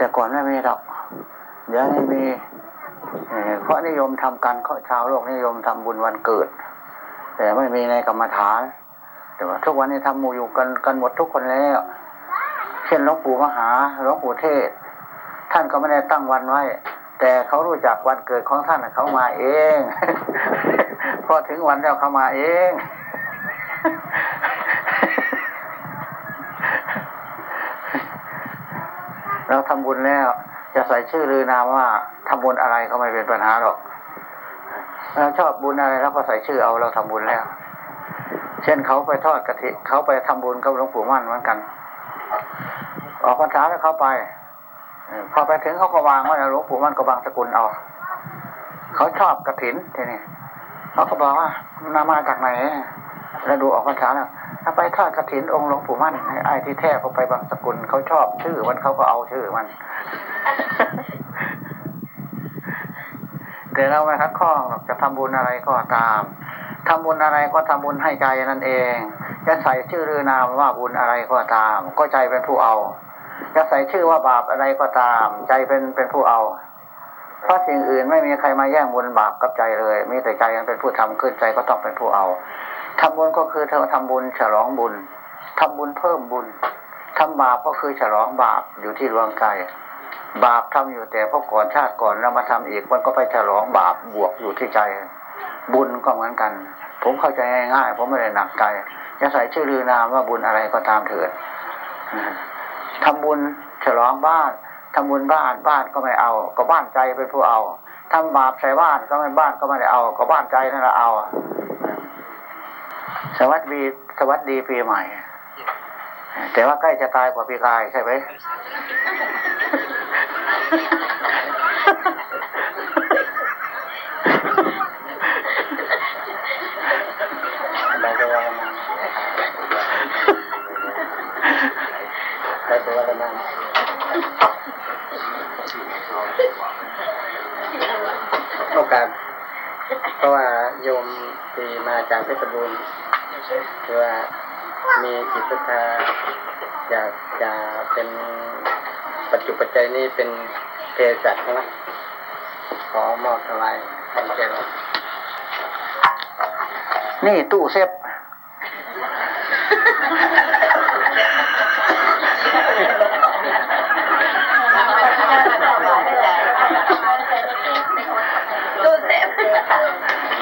แต่ก่อนไม่มีหรอกเดี๋ยวนี้มีเพราะนิยมทำกันเขาชาวโลกนิยมทำบุญวันเกิด แต่ไม่มีในกรรมฐาน แต่ว่าทุกวันนี้ทำหมู่อยู่กันกันหมดทุกคนแล้วเช่นหลวงปู่มหาหลวงปู่เทศ ท่านก็ไม่ได้ตั้งวันไว้ แต่เขารู้จักวันเกิดของท่านเขามาเอง พอถึงวันแล้วเขามาเอง เราทำบุญแล้วจะใส่ชื่อหรือนามว่าทำบุญอะไรก็ไม่เป็นปัญหาหรอกเราชอบบุญอะไรเราก็ใส่ชื่อเอาเราทำบุญแล้ว เช่นเขาไปทอดกะทิเขาไปทำบุญกับหลวงปู่มั่นเหมือนกัน ออกพรรษาแล้วเขาไปพอไปถึงเขาก็วางไว้หลวงปู่มั่นก็บางสกุลเอาเขาชอบกระถินทีนี้เขาก็บอกว่านามาจากไหน แล้วดูออกพรรษาแล้วถ้าไปทอดกระถินองค์หลวงปู่มั่นไอ้ที่แท้เขาไปบางสกุลเขาชอบชื่อมันเขาก็เอาชื่อมัน แต่เราไม่คัดข้องหรอกจะทำบุญอะไรก็ตามทำบุญอะไรก็ทำบุญให้ใจนั่นเอง จะใส่ชื่อหรือนามว่าบุญอะไรก็ตาม ก็ใจเป็นผู้เอาจะใส่ชื่อว่าบาปอะไรก็ตาม ใจเป็นเป็นผู้เอา เพราะสิ่งอื่นไม่มีใครมาแย่งบุญบาปกับใจเลย มีแต่ใจยังเป็นผู้ทำขึ้นใจก็ต้องเป็นผู้เอา ทำบุญก็คือเธอทำบุญฉลองบุญทำบุญเพิ่มบุญทำบาปก็คือฉลองบาปอยู่ที่ดวงใจบาปทำอยู่แต่พอก่อนชาติก่อนแล้วมาทำอีกมันก็ไปฉลองบาปบวกอยู่ที่ใจ บุญก็เหมือนกัน ผมเข้าใจง่ายๆผมไม่ได้หนักใจจะใส่ชื่อรือนามว่าบุญอะไรก็ตามเถิดทำบุญฉลองบ้านทำบุญบ้านบ้านก็ไม่เอา ก็บ้านใจเป็นผู้เอาทำบาปใส่บ้านก็ไม่บ้านก็ไม่ได้เอา ก็บ้านใจนั่นแหละเอา สวัสดีสวัสดีปีใหม่ แต่ว่าใกล้จะตายกว่าปีกายใช่ไหมได้ตัวละมั้งได้ตัวละมั้งโอกาสเพราะว่าโยมที่มาจากเพชรบูรณ์ คือว่ามีจิตศรัทธาอยากจะเป็นปัจจุปัจจัยนี้เป็นเภสัชใช่ไหมขอมอบถวายให้แก่เรานี่ตู้เซฟ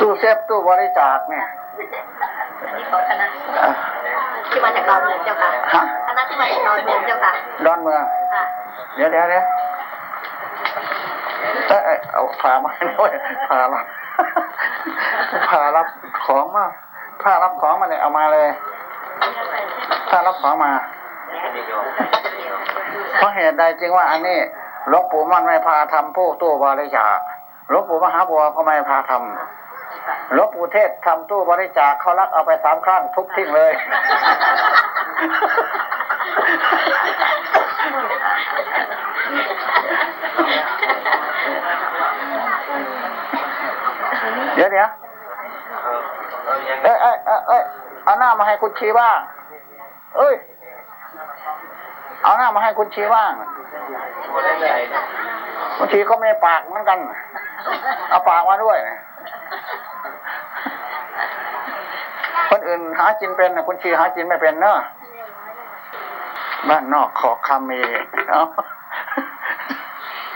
ตู้เซฟตู้บริจาคเนี่ย นี่ของคณะที่มาจากดอนเมืองเจ้าค่ะฮะคณะที่มาจากดอนเมืองเจ้าค่ะดอนเมืองค่ะเดี๋ยวเดี๋ยวเดี๋ยวเอ้ยเอ้ยเอาพามาด้วยพารับพารับของมาพารับของมาเลยเอามาเลยพารับของมาเพราะเหตุใดจึงว่าอันนี้หลวงปู่มันไม่พาทำผู้ตู้บริจาคหลวงปู่มหาบัวก็ไม่พาทำ หลวงปู่เทศทำตู้บริจาคเขาลักเอาไปสามครั้งทุบทิ้งเลย เดี๋ยวเดี๋ยวเอ้ยเอ้ยเอ้ยเอ้ยเอาหน้ามาให้คุณชีบ้าง เอ้ย เอาหน้ามาให้คุณชีบ้างคุณชีก็ไม่ปากเหมือนกัน เอาปากมาด้วย คนอื่นหาจินเป็นนะคุณชีหาจินไม่เป็นเนอะบ้านนอกขอคำมีเนาะ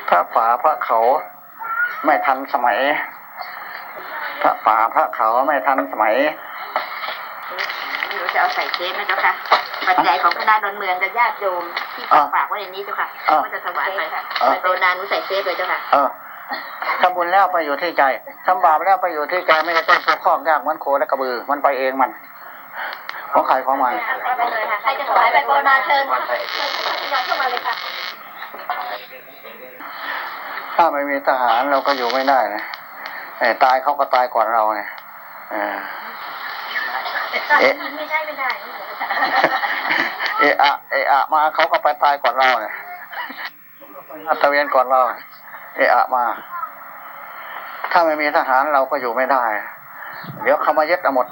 พระป่าพระเขาไม่ทันสมัย พระป่าพระเขาไม่ทันสมัยหนูจะเอาใส่เค้กนะเจ้าค่ะปัจจัยของคณะดอนเมืองกับญาติโยมที่ฝากฝากไว้ในนี้เจ้าค่ะก็จะถวายไปไปโตนาหนูใส่เค้กเลยเจ้าค่ะเออ ทำบุญแล้วไปอยู่ที่ใจทำบาปแล้วไปอยู่ที่ใจไม่ได้ต้องปกครองยากเหมันโคและกระบือ มันไปเองมัน ของใครของมันไปเลยค่ะใครจะถวายไปโตนาเชิญยายเข้ามาเลยค่ะถ้าไม่มีทหารเราก็อยู่ไม่ได้นะเอ่อตายเขาก็ตายก่อนเราเนี่ยเออเอ๊ะไม่ได้ไม่ได้เอะอะเอะอะมาเขาก็ไปตายก่อนเราเนี่ยอัตเวียนก่อนเราเอะอะมา ถ้าไม่มีทหารเราก็อยู่ไม่ได้ เดี๋ยวเขามายึดเอาหมด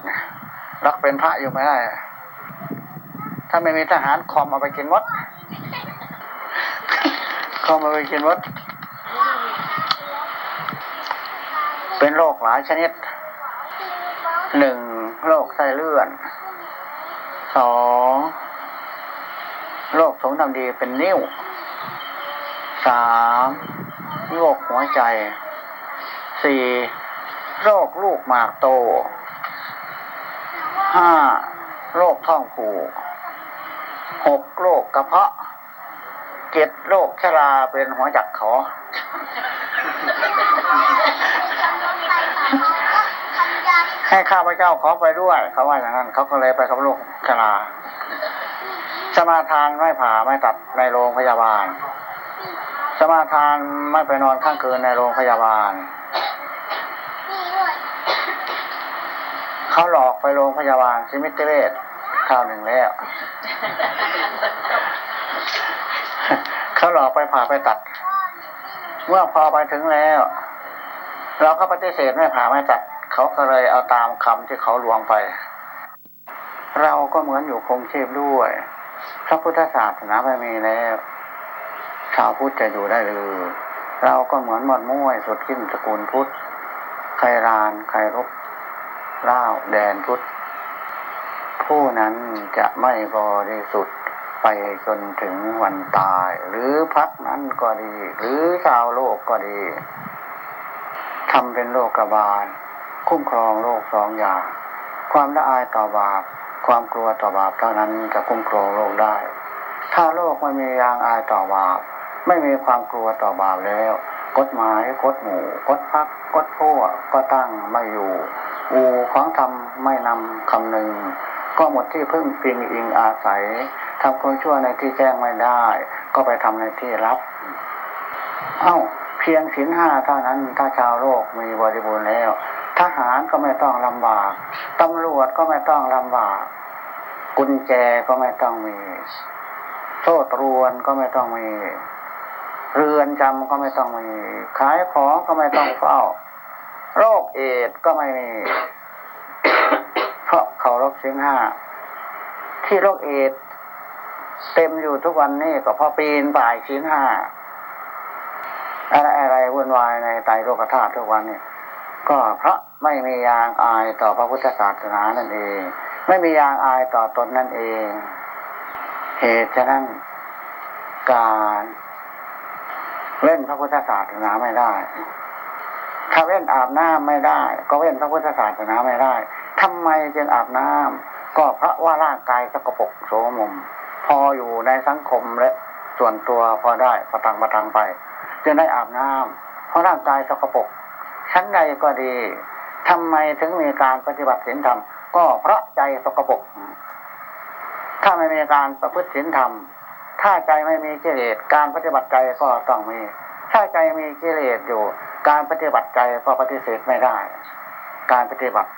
รักเป็นพระอยู่ไม่ได้ ถ้าไม่มีทหารคอมเอาไปกินหมดคเข้ามาไปกินวัดเป็นโรคหลายชนิด หนึ่งโรคไส้เลื่อน สองโรคสงดำดีเป็นนิ้ว สาม โรคหัวใจสี่โรคลูกหมากโตห้าโรคท้องผูกหกโรคกระเพาะเจ็ดโรคชราเป็นหัวจักขอ ให้ข้าพเจ้าขอไปด้วย เขาว่าอย่างนั้น เขาก็เลยไปกับโรคชราสมาทานไม่ผ่าไม่ตัดในโรงพยาบาล สมาทานไม่ไปนอนข้างคืนในโรงพยาบาล เขาหลอกไปโรงพยาบาลซิมิตเวชคราวหนึ่งแล้ว เขาหลอกไปผ่าไปตัด เมื่อพอไปถึงแล้ว เราก็ปฏิเสธไม่ผ่าไม่ตัด เขาก็เลยเอาตามคำที่เขาลวงไป เราก็เหมือนอยู่คงเชพด้วยพระพุทธศาสนาไม่มีแล้ว ชาวพุทธจะอยู่ได้หรือเราก็เหมือนหมดม้วยสุดขิ้นสกุลพุทธใครรานใครรบเล่าแดนพุทธผู้นั้นจะไม่บริสุทธิ์ไปจนถึงวันตาย หรือพักนั้นก็ดี หรือชาวโลกก็ดีทำเป็นโลกกบาล คุ้มครองโลกสองอย่าง ความละอายต่อบาป ความกลัวต่อบาปเท่านั้นจะคุ้มครองโลกได้ ถ้าโลกไม่มียางอายต่อบาป ไม่มีความกลัวต่อบาปแล้ว กฎหมายกฎหมู่กฎพักกฎพวกก็ตั้งไม่อยู่ อูของทำไม่นำคำหนึ่ง ก็หมดที่พึ่งพิงอิงอาศัยทำความชั่วในที่แจ้งไม่ได้ ก็ไปทำในที่รับ เอ้า เพียงศีลห้าเท่านั้นถ้าชาวโลกมีบริบูรณ์แล้ว ทหารก็ไม่ต้องลำบากตำรวจก็ไม่ต้องลำบาก กุญแจก็ไม่ต้องมี โซ่ตรวนก็ไม่ต้องมี เรือนจำก็ไม่ต้องมี ขายของก็ไม่ต้องเฝ้า โรคเอดก็ไม่มี เพราะเขารบสิงห้า ที่โรคเอดเต็มอยู่ทุกวันนี้ก็เพราะปีนป่ายชิ้นห้าอะไรอะไรวุ่นวายในไตโลกธาตุทุกวันนี้ก็เพราะไม่มียางอายต่อพระพุทธศาสนานั่นเอง ไม่มียางอายต่อตนนั่นเอง เหตุฉะนั้นการ เล่นพระพุทธศาสนาไม่ได้ ถ้าเว้นอาบน้ำไม่ได้ ก็เว้นพระพุทธศาสนาไม่ได้ทำไมจึงอาบน้ำก็เพราะว่าร่างกายสกปรกโสมม พออยู่ในสังคมและส่วนตัวพอได้ประตังประตังไปจึงได้อาบน้ำเพราะร่างกายสกปรกชั้นใดก็ดีทำไมถึงมีการปฏิบัติศีลธรรมก็เพราะใจสกปรกถ้าไม่มีการประพฤติศีลธรรม ถ้าใจไม่มีกิเลสการปฏิบัติใจก็ต้องมี ถ้าใจมีกิเลสอยู่ การปฏิบัติใจก็ปฏิเสธไม่ได้ การปฏิบัติ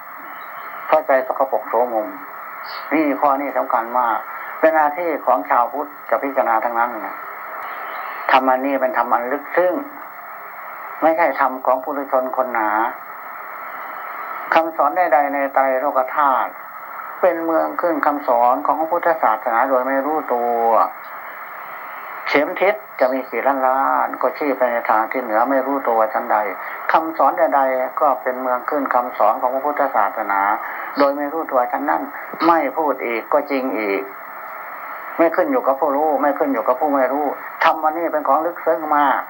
เพราะใจสกปรกโสมมนี่ข้อนี้สำคัญมาก เป็นหน้าที่ของชาวพุทธจะพิจารณาทั้งนั้นนะธรรมันนี้เป็นธรรมันลึกซึ้งไม่ใช่ธรรมของปุถุชนคนหนาคำสอนใดๆในไตรโลกธาตุเป็นเมืองขึ้นคำสอนของพุทธศาสนาโดยไม่รู้ตัว เข็มทิศจะมีกี่ล้านล้านก็ชี้ไปในทางที่เหนือไม่รู้ตัวชั้นใดคำสอนใดๆก็เป็นเมืองขึ้นคำสอนของพระพุทธศาสนา โดยไม่รู้ตัวชั้นนั้น ไม่พูดอีกก็จริงอีก ไม่ขึ้นอยู่กับผู้รู้ ไม่ขึ้นอยู่กับผู้ไม่รู้ทำมันนี่เป็นของลึกซึ้งมาก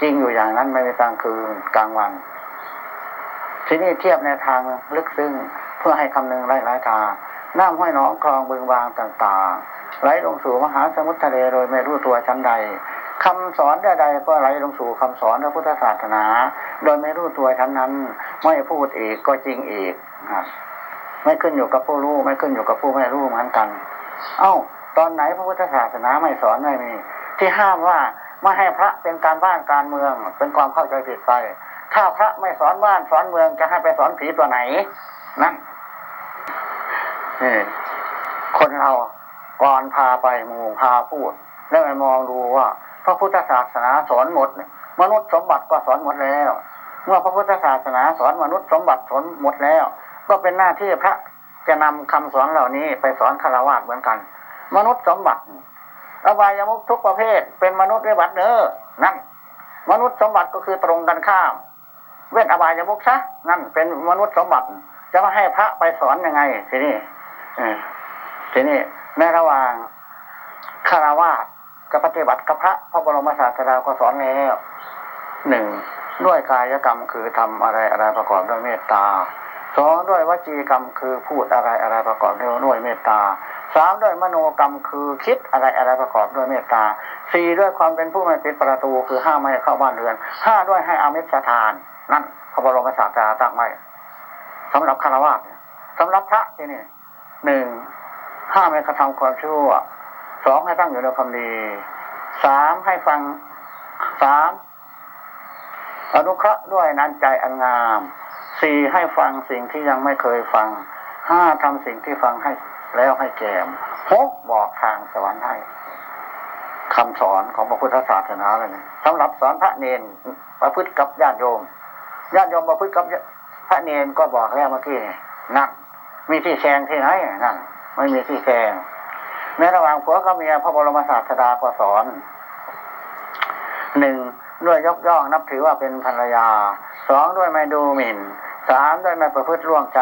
จริงอยู่อย่างนั้นไม่มีกลางคืนกลางวัน ที่นี้เทียบในทางลึกซึ้งเพื่อให้คำนึงไล่ไล่ทาง น้ำห้อยน้องคลองบึงบางต่างๆ ไหลลงสู่มหาสมุทรทะเลโดยไม่รู้ตัวชั้นใดคำสอนใดๆก็ไหลลงสู่คำสอนพระพุทธศาสนา โดยไม่รู้ตัวชั้นนั้น ไม่พูดอีกก็จริงอีกไม่ขึ้นอยู่กับผู้รู้ไม่ขึ้นอยู่กับผู้ไม่รู้เหมือนกัน เอ้า ตอนไหนพระพุทธศาสนาไม่สอนไม่มี ที่ห้ามว่าไม่ให้พระเป็นการบ้านการเมือง เป็นความเข้าใจผิดไป ถ้าพระไม่สอนบ้านสอนเมืองจะให้ไปสอนผีตัวไหน นั่น คนเราก่อนพาไปมู่พาพูด แล้วไปมองดูว่า พระพุทธศาสนาสอนหมดมนุษย์สมบัติก็สอนหมดแล้ว เมื่อพระพุทธศาสนาสอนมนุษย์สมบัติสอนหมดแล้ว ก็เป็นหน้าที่พระจะนำคำสอนเหล่านี้ไปสอนฆราวาสเหมือนกัน มนุษย์สมบัติอบายมุกทุกประเภท เป็นมนุษย์วิบัติเนอนั่น มนุษย์สมบัติก็คือตรงกันข้าม เว้นอบายมุกซะนั่นเป็นมนุษย์สมบัติ จะมาให้พระไปสอนยังไงทีนี้ ทีนี้ในระหว่างคารวะกับปฏิบัติกับพระพระบรมศาสดาก็สอนแล้วหนึ่งด้วยกายกรรมคือทำอะไรอะไรประกอบด้วยเมตตาสองด้วยวจีกรรมคือพูดอะไรอะไรประกอบด้วยเมตตาสามด้วยมโนกรรมคือคิดอะไรอะไรประกอบด้วยเมตตาสี่ด้วยความเป็นผู้ไม่ปิดประตูคือห้ามไม่เข้าบ้านเรือนห้าด้วยให้อามิสทาน นั่นพระบรมศาสดาตั้งไว้สำหรับคารวะสำหรับพระที่นี่ หนึ่งห้าไม่กระทำความชั่วสองให้ตั้งอยู่ในความดีสามให้ฟังสามอนุเคราะห์ด้วยนั้นใจอันงามสี่ให้ฟังสิ่งที่ยังไม่เคยฟังห้าทำสิ่งที่ฟังให้แล้วให้แก่มหกบอกทางสวรรค์ให้คำสอนของพระพุทธศาสนาเลยนะสำหรับสอนพระเนนประพฤติกับญาติโยมญาติโยมประพฤติกับพระเนนก็บอกแล้วเมื่อกี้นั่น มีที่แซงที่ไหนนั่นไม่มีที่แซงในระหว่างผัวกับเมียพระบรมศาสดาก็สอนหนึ่งด้วยยกย่องนับถือว่าเป็นภรรยาสองด้วยไม่ดูหมิ่นสามด้วยไม่ประพฤติล่วงใจ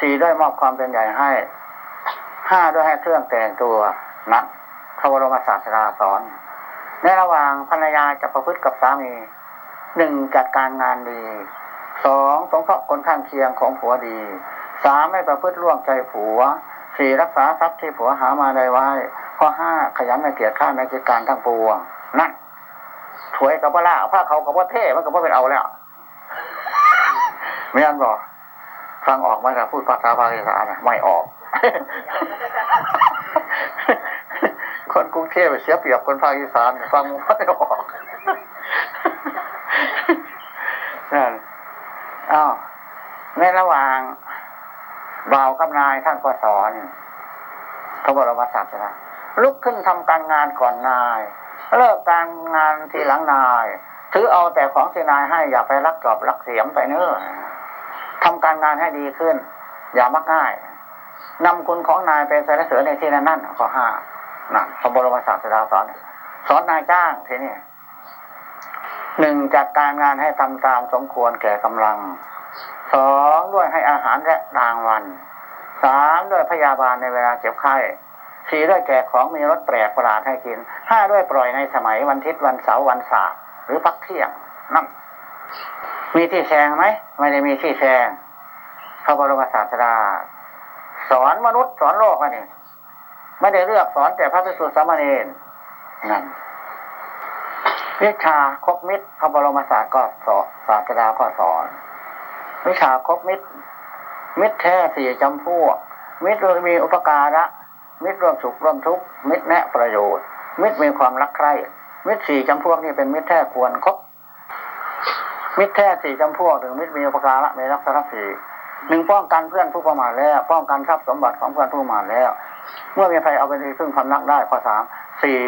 สี่ด้วยมอบความเป็นใหญ่ให้ห้าด้วยให้เครื่องแต่งตัวนักพระบรมศาสดาสอน ในระหว่างภรรยาจะประพฤติกับสามีหนึ่งจัดการงานดีสองสงเคราะห์คนข้างเคียงของผัวดี สามไม่ประพฤติล่วงใจผัวสี่รักษาทรัพย์ที่ผัวหามาได้ไว้ข้อห้าขยันในเกียรติข้าในกิจการทั้งปวงนั่นถวยกับว่าล่าผ้าเขากับว่าเท่มันกับว่าเป็นเอาแล้วไม่อันบอกฟังออกไหมครับพูดภาษาภาษาไม่ออก คนกรุงเทพเสียเปรียบคนภาคอีสานฟังไม่ออกนั่นอ้าวในระหว่าง บ่าวกับนายท่านก็สอนพระบรมศาสดาลุกขึ้นทำการงานก่อนนาย เลิกการงานทีหลังนาย ถือเอาแต่ของที่นายให้อย่าไปรักจอบรักเสียมไปเนื้อทำการงานให้ดีขึ้น อย่ามักง่ายนำคุณของนายไปใส่เสือในที่นั้นนั่นข้อห้านั่นพระบรมศาสดาสอน สอนนายจ้างทีนี้หนึ่งจัดการงานให้ทำตามสมควรแก่กำลัง สองด้วยให้อาหารและรางวัลสามด้วยพยาบาลในเวลาเจ็บไข้สี่ด้วยแก่ของมีรสแปลกประหลาดให้กินห้าด้วยปล่อยในสมัยวันทิศวันเสาร์วันศาสตร์หรือพักเที่ยงนั่นมีที่แซงไหมไม่ได้มีที่แซงพระบรมศาสดาสอนมนุษย์สอนโลกนี่ไม่ได้เลือกสอนแต่พระภิกษุสามเณรนั่นวิชาคบมิตรพระบรมศาสดาก็สอนศาสดาก็สอน วิชาครบมิตร มิตรแท้สี่จำพวก มิตรมีอุปการะ มิตรร่วมสุขร่วมทุกข์ มิตรแนะประโยชน์ มิตรมีความรักใคร่ มิตรสี่จำพวกนี้เป็นมิตรแท้ควรครบ มิตรแท้สี่จำพวกถึงมิตรมีอุปการะมีลักษณะสี่หนึ่งป้องกันเพื่อนผู้ประมาทแล้ว ป้องกันทรัพย์สมบัติของเพื่อนผู้ประมาทแล้ว เมื่อมีใครเอาไปซึ่งความรักได้ข้อสามสี่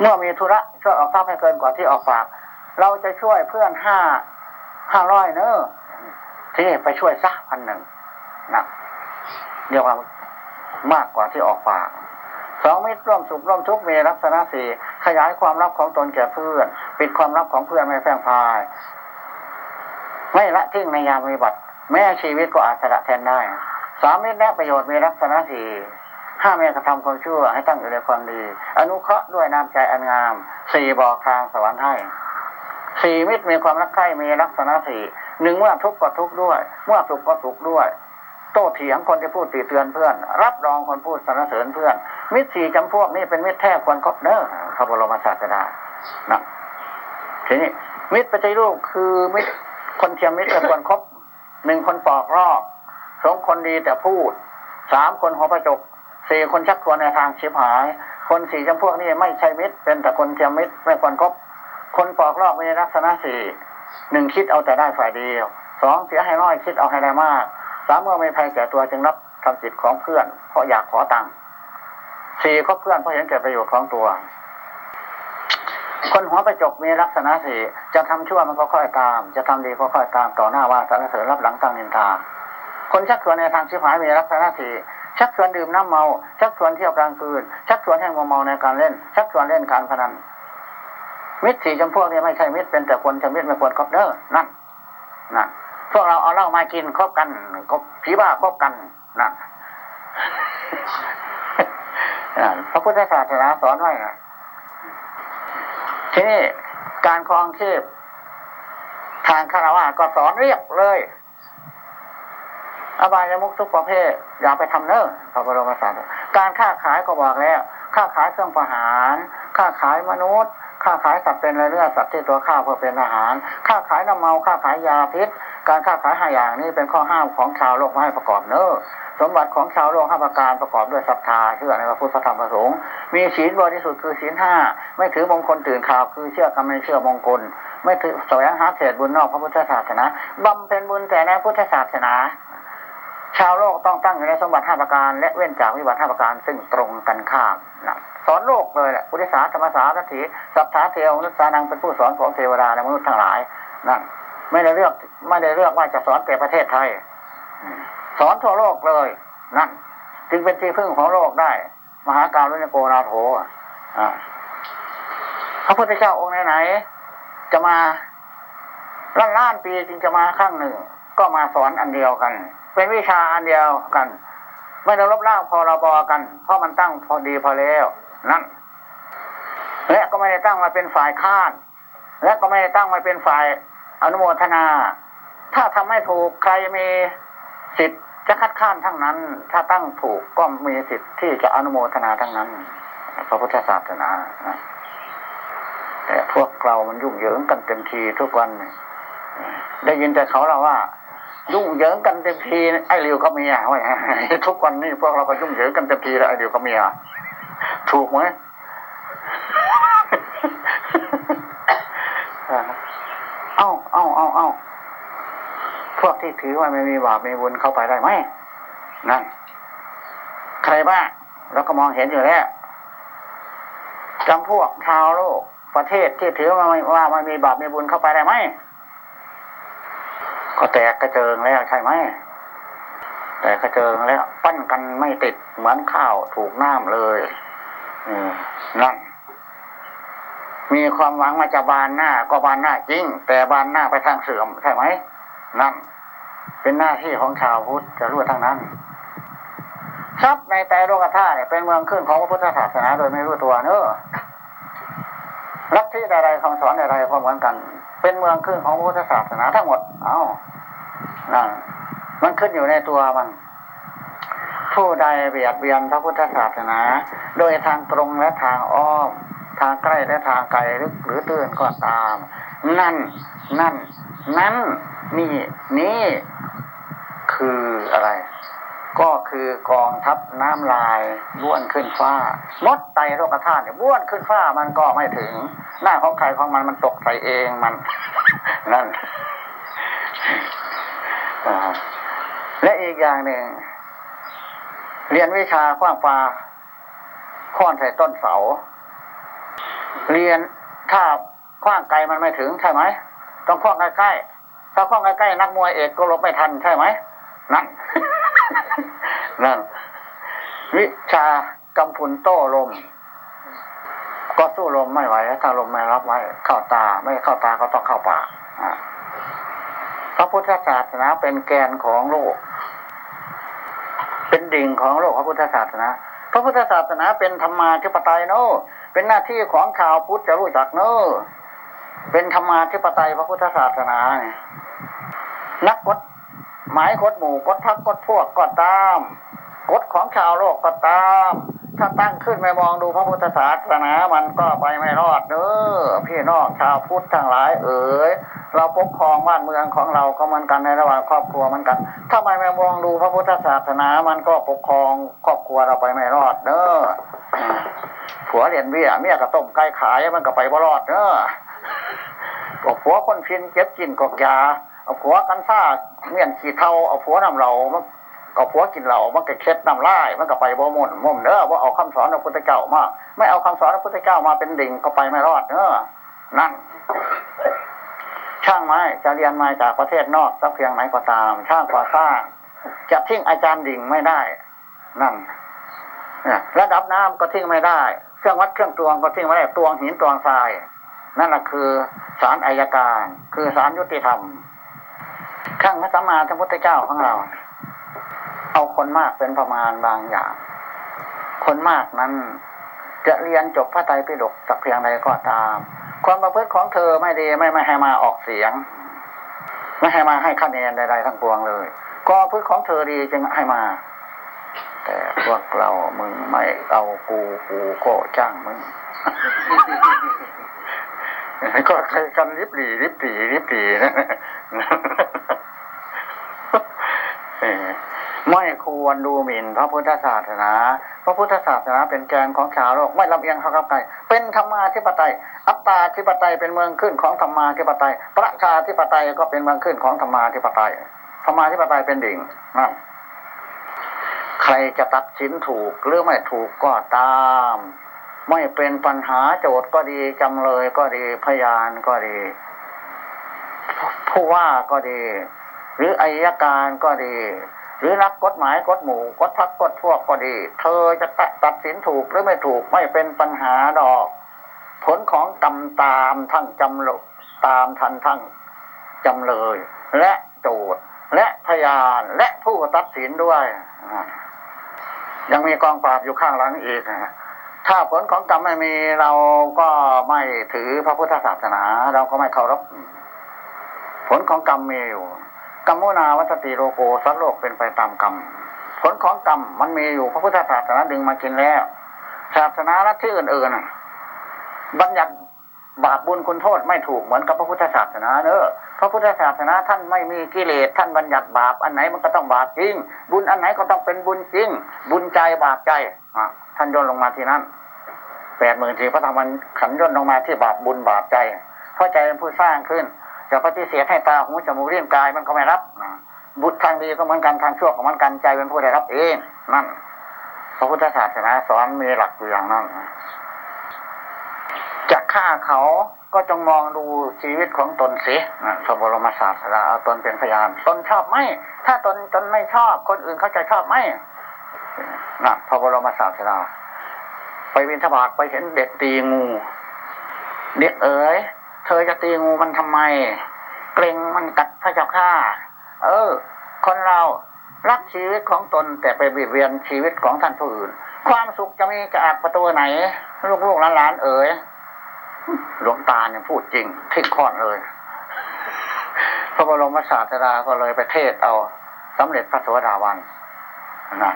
เมื่อมีธุระช่วยออกทรัพย์ให้เกินกว่าที่ออกฝาก เราจะช่วยเพื่อนห้า ห้าร้อยเนอะที่ไปช่วยสักพันหนึ่งนะเรียกว่ามากกว่าที่ออกปากสองมิตรร่วมสุขร่วมทุกข์มีลักษณะสี่ขยายความลับของตนแก่เพื่อน ปิดความลับของเพื่อนไม่แพร่พาย ไม่ละทิ้งในยามมีบัตรแม้ชีวิตก็อาจจะละแทนได้สามมิตรและประโยชน์มีลักษณะสี่ห้าเมกระทำความชั่วให้ตั้งอยู่ในความดี อนุเคราะห์ด้วยน้ำใจอันงามสี่บอกทางสวรรค์ให้ สี่มิตรมีความรักใคร่มีลักษณะสี่หนึ่งเมื่อทุกข์ก็ทุกข์ด้วย เมื่อสุขก็สุขด้วย โต้เถียงคนที่พูดตีเตือนเพื่อน รับรองคนพูดสรรเสริญเพื่อน มิตรสี่จำพวกนี้เป็นมิตรแท้ควรคบเนอะพระบรมศาสดานะทีนี้มิตรปฏิรูปคือมิตรคนเทียมมิตรควรครบหนึ่งคนปอกรอบสองคนดีแต่พูดสามคนหัวประจกสี่คนชักชวนในทางชิบหาย คนสี่จำพวกนี้ไม่ใช่มิตร เป็นแต่คนเทียมมิตรไม่ควรครบ คนปอกลอกมีลักษณะสี่หนึ่งคิดเอาแต่ได้ฝ่ายเดียวสองเสียให้น้อยคิดเอาให้ได้มากสามเมื่อไม่ภัยแก่ตัวจึงรับทำจิตของเพื่อน เพราะอยากขอตังค์สี่คบเพื่อนเพราะเห็นแก่ประโยชน์ของตัว คนหัวประจบมีลักษณะสี่จะทำชั่วมันก็ค่อยตาม จะทำดีก็ค่อยตามต่อหน้าว่าสรรเสริญรับหลังตั้งนินทาคนชักชวนในทางชิบหายมีลักษณะสี่ชักชวนดื่มน้ำเมา ชักชวนเที่ยวกลางคืน ชักชวนให้มัวเมาในการเล่น ชักชวนเล่นการพนัน มิตรสี่จำพวกนี้ไม่ใช่มิตรเป็นแต่คนจะมิตรไม่ควรคบเด้อนั่นนั่นพวกเราเอาเหล้ามากินครบกันคบผีบ้าครบกันนั่นพระพุทธศาสนาสอนไว้นะทีนี้การครองชีพทางคารวะก็สอนเรียบเลย อบายมุกทุกประเภท อย่าไปทำเน้อพระบรมศาสดาการค้าขายก็บอกแล้ว ค้าขายเครื่องประหาร ค้าขายมนุษย์ ค้าขายสัตว์เป็นเนื้อสัตว์ที่ตัวข้าเพื่อเป็นอาหาร ค้าขายน้ำเมาค้าขายยาพิษ การค้าขายห้าอย่างนี้เป็นข้อห้ามของชาวโลกไม่ให้ประกอบเน้อสมบัติของชาวโลกห้าประการประกอบด้วยศรัทธาเชื่อในพระพุทธธรรมประสงค์มีศีลบริสุทธิ์คือศีลห้าไม่ถือมงคลตื่นข่าวคือเชื่อกรรมไม่เชื่อมงคล ไม่ถือแสวงหาเศษบุญนอกพระพุทธศาสนาบำเพ็ญบุญแต่ในพุทธศาสนา ชาวโลกต้องตั้งอยู่ในสมบัติห้าประการ และเว้นจากวิบัติห้าประการซึ่งตรงกันข้ามนะสอนโลกเลยแหละพุทธิสาธรรมสารัติสัทาเทวนุสานังเป็นผู้สอนของเทวดาและมนุษย์ทั้งหลายนั่นไม่ได้เลือกไม่ได้เลือกว่าจะสอนแต่ประเทศไทย สอนทั่วโลกเลยนั่นจึงเป็นที่พึ่งของโลกได้ มหาการุณโกนาโถอ่าพระพุทธเจ้าองค์ไหนๆจะมาล้านล้านปีจึงจะมาครั้งหนึ่ง ก็มาสอนอันเดียวกัน เป็นวิชาอันเดียวกัน ไม่ได้ลบล้างพอรบกัน เพราะมันตั้งพอดีพอแล้วนั่นและก็ไม่ได้ตั้งมาเป็นฝ่ายค้าน และก็ไม่ได้ตั้งมาเป็นฝ่ายอนุโมทนา ถ้าทำให้ถูกใครมีสิทธิ์จะคัดค้านทั้งนั้น ถ้าตั้งถูกก็มีสิทธิ์ที่จะอนุโมทนาทั้งนั้น พระพุทธศาสนาแต่พวกเรามันยุ่งเหยิงกันเต็มทีทุกวัน ได้ยินแต่เขาเราว่า ยุ่งเหยิงกันเต็มทีไอ้ริวก็มีอะว่าทุกวันนี้พวกเราก็ยุ่งเหยิงกันเต็มทีแล้วไอ้ริวก็มีอะถูกไหมเอ้าเอ้าเอ้าเอ้าพวกที่ถือว่าไม่มีบาปมีบุญเข้าไปได้ไหมนั่นใครบ้างเราก็มองเห็นอยู่แล้วจำพวกชาวโลกประเทศที่ถือว่าไม่ว่ามันมีบาปมีบุญเข้าไปได้ไหม ก็แตกกระเจิงแล้วใช่ไหมแต่กระเจิงแล้ว ปั้นกันไม่ติดเหมือนข้าวถูกน้ำเลยนั่นมีความหวังมาจะบานหน้า ก็บานหน้าจริง แต่บานหน้าไปทางเสื่อมใช่ไหมนั่น เป็นหน้าที่ของชาวพุทธจะรู้ทั้งนั้นทรัพย์ในแต่โลกธาตุเนี่ยเป็นเมืองขึ้นของพระพุทธศาสนาโดยไม่รู้ตัวเนอะรัฐที่ใดๆคำสอนใดๆก็เหมือนกัน เป็นเมืองขึ้นของพุทธศาสนาทั้งหมด เอ้านั่นมันขึ้นอยู่ในตัวมัน ผู้ใดเบียดเบียนพระพุทธศาสนา โดยทางตรงและทางอ้อม ทางใกล้และทางไกลลึกหรือตื้นก็ตาม นั่น นั่น นั้นนี่นี่คืออะไร ก็คือกองทัพน้ำลายบ้วนขึ้นฟ้ามดไตโลกธาตุเนี่ยบ้วนขึ้นฟ้ามันก็ไม่ถึง หน้าของใครของมันมันตกใส่เองมัน นั่นและอีกอย่างหนึ่ง เรียนวิชาคว้างปลาค้อนใส่ต้นเสา เรียนถ้าคว้างไกลมันไม่ถึงใช่ไหมต้องคว้างใกล้ๆถ้าคว้างใกล้ๆนักมวยเอกก็ลบไม่ทันใช่ไหมนั่น นั่นวิชากำพุนโต้ลม ก็สู้ลมไม่ไหวถ้าลมไม่รับไว้เข้าตา ไม่เข้าตาก็ต้องเข้าปากพระพุทธศาสนาเป็นแกนของโลก เป็นดิ่งของโลกพระพุทธศาสนา พระพุทธศาสนาเป็นธรรมาธิปไตยโน้เป็นหน้าที่ของชาวพุทธจะรู้จักเน้อเป็นธรรมาธิปไตยพระพุทธศาสนาเนี่ยนักกฎ หมายกฎหมู่กฎพักกฎพวกก็ตามกฎของชาวโลกก็ตาม ถ้าตั้งขึ้นไม่มองดูพระพุทธศาสนา มันก็ไปไม่รอดเน้อพี่น้องชาวพุทธทั้งหลายเอ๋ย เราปกครองบ้านเมืองของเราก็มือนกันในระหว่างครอบครัวมือนกันถ้าไม่ไม่มองดูพระพุทธศาสนา มันก็ปกครองครอบครัวเราไปไม่รอดเน้อผัวเรียนเบี้ยเมียก็ต้มไก่ขายมันก็ไปบ่รอดเน้อก็ผัวคนพินเก็บกินกอกยา เอาผัวกันซ่าเมียนขี้เท่าเอาผัวนำเรามันก็ผัวกินเหล่ามันก็เคล็ดนำล่มันก็ไปบ่มุนมุมเน้อว่าเอาคำสอนพระพุทธเจ้ามาไม่เอาคำสอนพระพุทธเจ้ามาเป็นดิ่งก็ไปไม่รอดเน้อนั่น ช่างไม้จะเรียนมาจากประเทศนอกสักเพียงไหนก็ตาม ช่างก่อสร้างจะทิ้งอาจารย์ดิ่งไม่ได้ นั่นระดับน้ำก็ทิ้งไม่ได้ เครื่องวัดเครื่องตวงก็ทิ้งไม่ได้ตวงหินตวงทราย นั่นแหละคือสารอายการ คือสารยุติธรรม ข้างพระสัมมาสัมพุทธเจ้าของเรา เอาคนมากเป็นประมาณบางอย่าง คนมากนั้น จะเรียนจบพระไตรปิฎกสักเพียงใดก็ตาม ความประพฤติของเธอไม่ดีไม่ไม่ให้มาออกเสียง ไม่ให้มาให้คะแนนใดๆทั้งปวงเลยความประพฤติของเธอดีจึงให้มา แต่พวกเรามึงไม่เอากูกูก็จ้างมึงก็ใครกันริบหรี่ริบหรี่ริบหรี่นะ ไม่ควรดูหมิ่นพระพุทธศาสนา พระพุทธศาสนาเป็นแกนของชาวโลกไม่ลำเอียงเข้ากับใครเป็นธรรมาธิปไตย อัตตาธิปไตยเป็นเมืองขึ้นของธรรมาธิปไตย ประชาธิปไตยก็เป็นเมืองขึ้นของธรรมาธิปไตย ธรรมาธิปไตยเป็นดิ่งนะใครจะตัดสินถูกหรือไม่ถูกก็ตาม ไม่เป็นปัญหาโจทย์ก็ดีจำเลยก็ดีพยานก็ดี ผู้ว่าก็ดี หรืออายการก็ดี หรือนักกฎหมายกฎหมู่กฎพักกฎพวกก็ดี เธอจะตัดสินถูกหรือไม่ถูกไม่เป็นปัญหาดอก ผลของกรรมตามทั้งจำเลยตามทันทั้งจำเลย และโจทย์และพยานและผู้ตัดสินด้วย ยังมีกองปราบอยู่ข้างหลังอีกถ้าผลของกรรมไม่มีเราก็ไม่ถือพระพุทธศาสนา เราก็ไม่เคารพผลของกรรมมีอยู่ กรรมนาวัตติโลโกสัตโลกเป็นไปตามกรรม ผลของกรรมมันมีอยู่พระพุทธศาสนาดึงมากินแล้วศาสนาลัทธิอื่นๆบัญญัติบาปบุญคุณโทษไม่ถูกเหมือนกับพระพุทธศาสนาเนอะพระพุทธศาสนาท่านไม่มีกิเลสท่านบัญญัติบาปอันไหนมันก็ต้องบาปจริง บุญอันไหนก็ต้องเป็นบุญจริง บุญใจบาปใจท่านย่นลงมาที่นั่นแปดหมื่นทีพระธรรมขันย่นลงมาที่บาปบุญบาปใจ เพราะใจเป็นผู้สร้างขึ้น จะปฏิเสธให้ตาหูจมูกเลี้ยงกายมันก็ไม่รับบุตรทางดีก็เหมือนกันทางชั่วของมันกันใจเป็นผู้ได้รับเองนั่นพระพุทธศาสนาสอนมีหลักอยู่อย่างนั้นจะฆ่าเขาก็จงมองดูชีวิตของตนสิพระบรมศาสดาเอาตนเป็นพยาน ตนชอบไหม ถ้าตนตนไม่ชอบ คนอื่นเขาจะชอบไหมนะพระบรมศาสดาไปวินทบาทไปเห็นเด็กตีงู เด็กเอ๋ย เธอจะตีงูมันทำไม เกรงมันกัดพระเจ้าข้าเออ คนเรารักชีวิตของตนแต่ไปบีบเบียนชีวิตของท่านผู้อื่น ความสุขจะมีจากประตูไหน ลูกๆหลานๆเอ๋ยหลวงตาเนี่ยพูดจริงทิ้งข้อนเลย พระบรมศาสดาก็เลยไปเทศเอาสำเร็จพระสวสดาวันนะ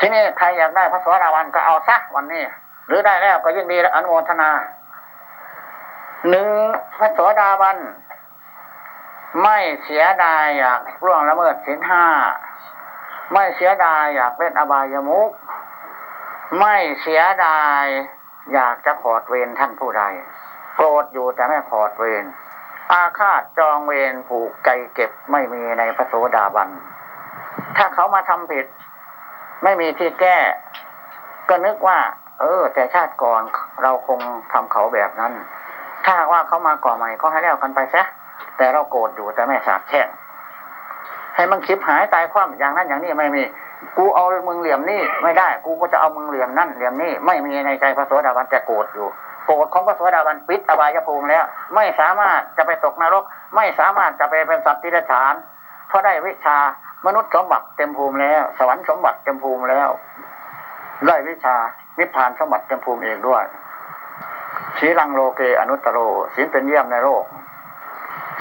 ทีนี้ใครอยากได้พระสวสดาวันก็เอาซะวันนี้ หรือได้แล้วก็ยิ่งดีอนุโมทนา หนึ่งพระโสดาบัน ไม่เสียดายอยากร่วงละเมิดสินห้า ไม่เสียดายอยากเล่นอบายมุก ไม่เสียดายอยากจะขอดเวรท่านผู้ใดโกรธอยู่แต่ไม่ขอดเวรอาฆาตจองเวรผูกใจเก็บไม่มีในพระโสดาบัน ถ้าเขามาทำผิด ไม่มีที่แก้ ก็นึกว่า เออ แต่ชาติก่อนเราคงทำเขาแบบนั้น ถ้าว่าเขามาก่อใหม่ก็ให้แล้วกันไปซะแต่เราโกรธอยู่แต่ไม่สาบแช่งให้มันคิดหายตายคว่ำอย่างนั้นอย่างนี้ไม่มี กูเอามึงเหลี่ยมนี่ไม่ได้ กูก็จะเอามึงเหลี่ยมนั่นเหลี่ยมนี่ไม่มีในใจพระโสดาบันแต่โกรธอยู่โกรธของพระโสดาบันปิดอบายภูมิแล้ว ไม่สามารถจะไปตกนรก ไม่สามารถจะไปเป็นสัตว์ที่ไรฉาน เพราะได้วิชามนุษย์สมบัติเต็มภูมิแล้ว สวรรค์สมบัติเต็มภูมิแล้ว ได้วิชานิพพานสมบัติเต็มภูมิเองด้วย ศีลังโลเกอนุตตโรศีลเป็นเยี่ยมในโลก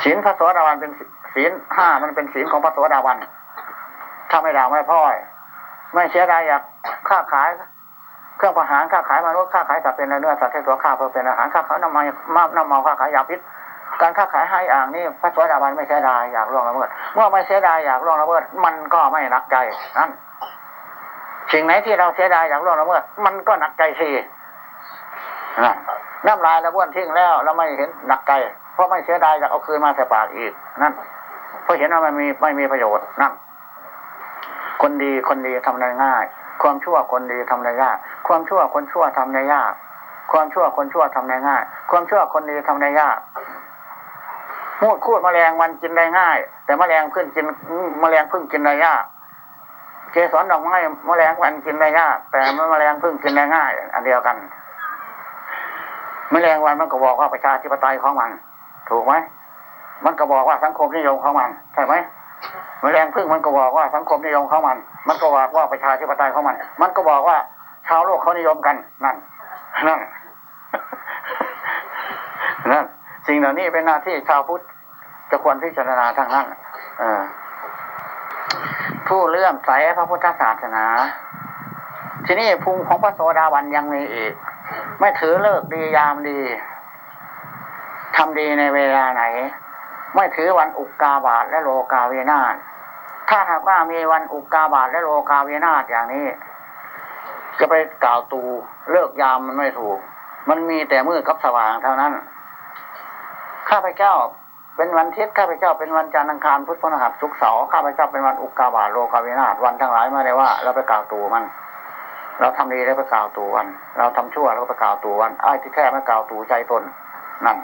ศีลพระสวสดาวันเป็นศีลห้ามันเป็นศีลของพระสวสดาวันถ้าไม่ด่าไม่พ่อย ไม่เสียดายอยากค้าขาย เครื่องประหารค้าขายมนุษย์ค้าขายสัตว์เป็นเนื้อสัตว์ที่ตัวข้าเพื่อเป็นอาหารค้าขายน้ำมันน้ำเมาค้าขายยาพิษการค้าขายให้อ่างนี่พระสวสดาวันไม่เสียดายอยากล่วงละเมิดเมื่อไม่เสียดายอยากล่วงละเมิดมันก็ไม่หนักใจนั่นสิ่งไหนที่เราเสียดายอยากล่วงละเมิดมันก็หนักใจสิ น้ำลายแล้วบ้วนทิ้งแล้วแล้วไม่เห็นหนักใจเพราะไม่เสียดายอยากเอาคืนมาใส่ปากอีกนั่นเพราะเห็นว่ามันมีไม่มีประโยชน์นั่นคนดีคนดีทำได้ง่าย ความชั่วคนดีทำได้ยาก ความชั่วคนชั่วทำได้ยาก ความชั่วคนชั่วทำได้ง่าย ความชั่วคนดีทำได้ยากมูดคูดแมลงมันกินได้ง่าย แต่แมลงพึ่งกินแมลงพึ่งกินได้ยากเกสรดอกไม้แมลงวันกินได้ยาก แต่แมลงพึ่งกินได้ง่าย อันเดียวกัน แมลงวันมันก็บอกว่าประชาธิปไตยของมัน ถูกไหมมันก็บอกว่าสังคมนิยมของมันใช่ไหมแมลงพึ่งมันก็บอกว่าสังคมนิยมของมัน มันก็บอกว่าประชาธิปไตยของมัน มันก็บอกว่าชาวโลกเขานิยมกันนั่นนั่นนั่นสิ่งเหล่านี้เป็นหน้าที่ชาวพุทธจะควรพิจารณาทั้งนั้นผู้เลื่อมใสพระพุทธศาสนา ที่นี่ภูมิของพระโสดาบันยังมีอีก ไม่ถือเลิกดียามดีทำดีในเวลาไหน ไม่ถือวันอุกกาบาตและโลกาเวนาศถ้าหากว่ามีวันอุกกาบาตและโลกาเวนาศอย่างนี้ จะไปกล่าวตูเลิกยามมันไม่ถูก มันมีแต่มืดกับสว่างเท่านั้น ข้าพเจ้าเป็นวันเทศข้าพเจ้าเป็นวันจันทร์อังคารพุธพฤหัสศุกร์เสาร์ข้าพเจ้าเป็นวันอุกกาบาตโลกาเวนาศวันทั้งหลายไม่ได้ว่า เราไปกล่าวตูมัน เราทำดีแล้วไปกล่าวตูวัน เราทำชั่วแล้วก็ไปกล่าวตูวันไอ้ที่แท้ไม่กล่าวตูใจตนนั่น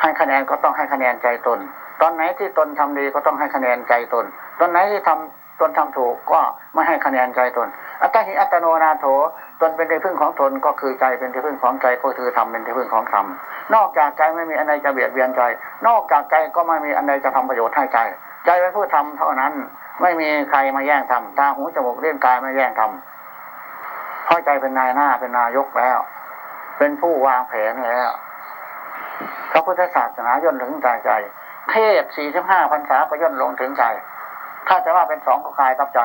ให้คะแนนก็ต้องให้คะแนนใจตน ตอนไหนที่ตนทำดีก็ต้องให้คะแนนใจตน ตอนไหนที่ทำตนทำถูกก็ไม่ให้คะแนนใจตน อัตหิอัตโนนาโถ ตนเป็นที่พึ่งของตนก็คือใจเป็นที่พึ่งของใจก็คือธรรมเป็นที่พึ่งของธรรม นอกจากใจไม่มีอันใดจะเบียดเบียนใจ นอกจากใจก็ไม่มีอันใดจะทำประโยชน์ให้ใจ ใจเป็นผู้ทำเท่านั้น ไม่มีใครมาแย่งทำตาหูจมูกเลี้ยงกายไม่แย่งทำ เพราใจเป็นนายหน้าเป็นนายกแล้ว เป็นผู้วางแผนแล้วพระพุทธศาสนาย่นถึงใจใจ เทศสี่สิบห้าพรรษาก็ย่นลงถึงใจ ถ้าจะว่าเป็นสองก็กายกับใจ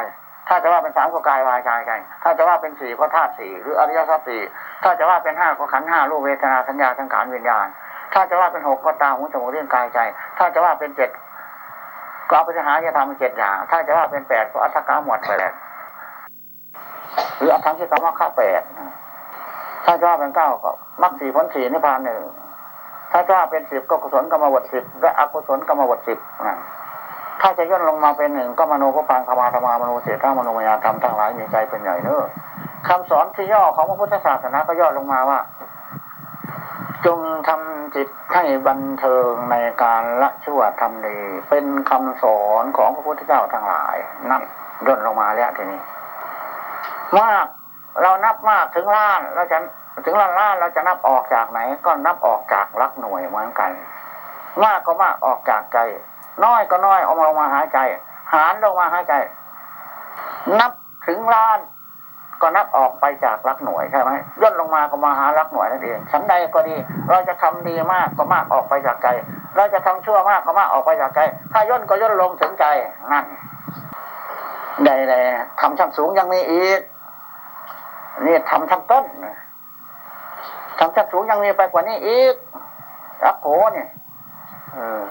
ถ้าจะว่าเป็นสามก็กายวายใจใจถ้าจะว่าเป็นสี่ก็ธาตุสี่หรืออริยสัจสี่ถ้าจะว่าเป็นห้าก็ขันห้ารูปเวทนาสัญญาสังขารวิญญาณ ถ้าจะว่าเป็นหกก็ตาหูจมูกเลี้ยงกายใจ ถ้าจะว่าเป็นเจ็ดก็เอาไปหาจะทำเจ็ดอย่าง ถ้าจะว่าเป็นแปดก็อัตถกาหมวดแปด หรืออัตถังคิกรรมข้าแปดถ้าจะว่าเป็นเก้าก็มรรคสี่ผลสี่นิพพานหนึ่งถ้าจะว่าเป็นสิบก็กุศลกรรมบทสิบและอกุศลกรรมบทสิบถ้าจะย่นลงมาเป็นหนึ่งก็มโนพพังคมาธรรมามโนเสถามโนมยาธรรมทั้งหลายมีใจเป็นใหญ่เนอคำสอนที่ย่อของพระพุทธศาสนาก็ย่อลงมาว่า จงทำจิตให้บันเทิงในการละชั่วทำดี เป็นคำสอนของพระพุทธเจ้าทั้งหลายนั่นย่นลงมาแล้วทีนี้ มาก เรานับมากถึงล้านเราจะถึงล้านล้านเราจะนับออกจากไหน ก็นับออกจากลักหน่วยเหมือนกัน มากก็มากออกจากใจ น้อยก็น้อยออกมาลงมาหายใจ หารลงมาหายใจ นับถึงล้านก็นับออกไปจากลักหน่วยใช่ไหมย่นลงมาก็มาหาลักหน่วยนั่นเองชั้นใดก็ดี เราจะทำดีมากก็มากออกไปจากใจ เราจะทำชั่วมากก็มากออกไปจากใจ ถ้าย่นก็ย่นลงถึงใจนั่นใดๆทำชั้นสูงยังมีอีก นี่ทำชั้นต้นทำชั้นสูงยังมีไปกว่านี้อีกรักโขเนี่ยเออ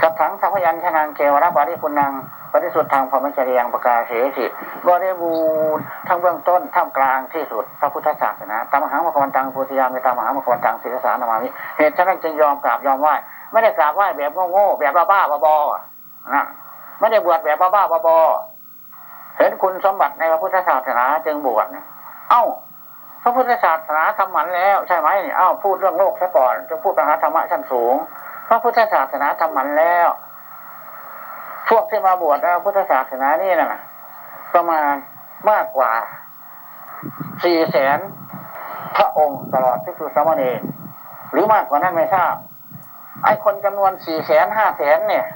สัทถังสัพยัญชนะเกวรบาริคุณนังปฏิสุทธิ์ทางพรหมจริยังประกาศเสสิบริบูรณ์ทั้งเบื้องต้นท่ามกลางที่สุดพระพุทธศาสนาตามหามควันตังพุทธิยามีตามหามควันตังศิลสานามามิเหตุฉะนั้นจึงยอมกราบยอมไหว้ไม่ได้กราบไหว้แบบโง่ๆแบบบ้าๆบอๆนะไม่ได้บวชแบบบ้าๆบอๆเห็นคุณสมบัติในพระพุทธศาสนาจึงบวช เอ้าพระพุทธศาสนาทำหมันแล้ว ใช่ไหมเอ้าพูดเรื่องโลกซะก่อน จะพูดปัญหาธรรมะชั้นสูง พระพุทธศาสนาทำหมันแล้ว พวกที่มาบวชในพุทธศาสนานี่นะประมาณมากกว่าสี่แสนพระองค์ตลอดที่สุสมณรหรือมากกว่านั้นไม่ทราบ ไอ้คนจำนวนสี่แสนห้าแสนเนี่ย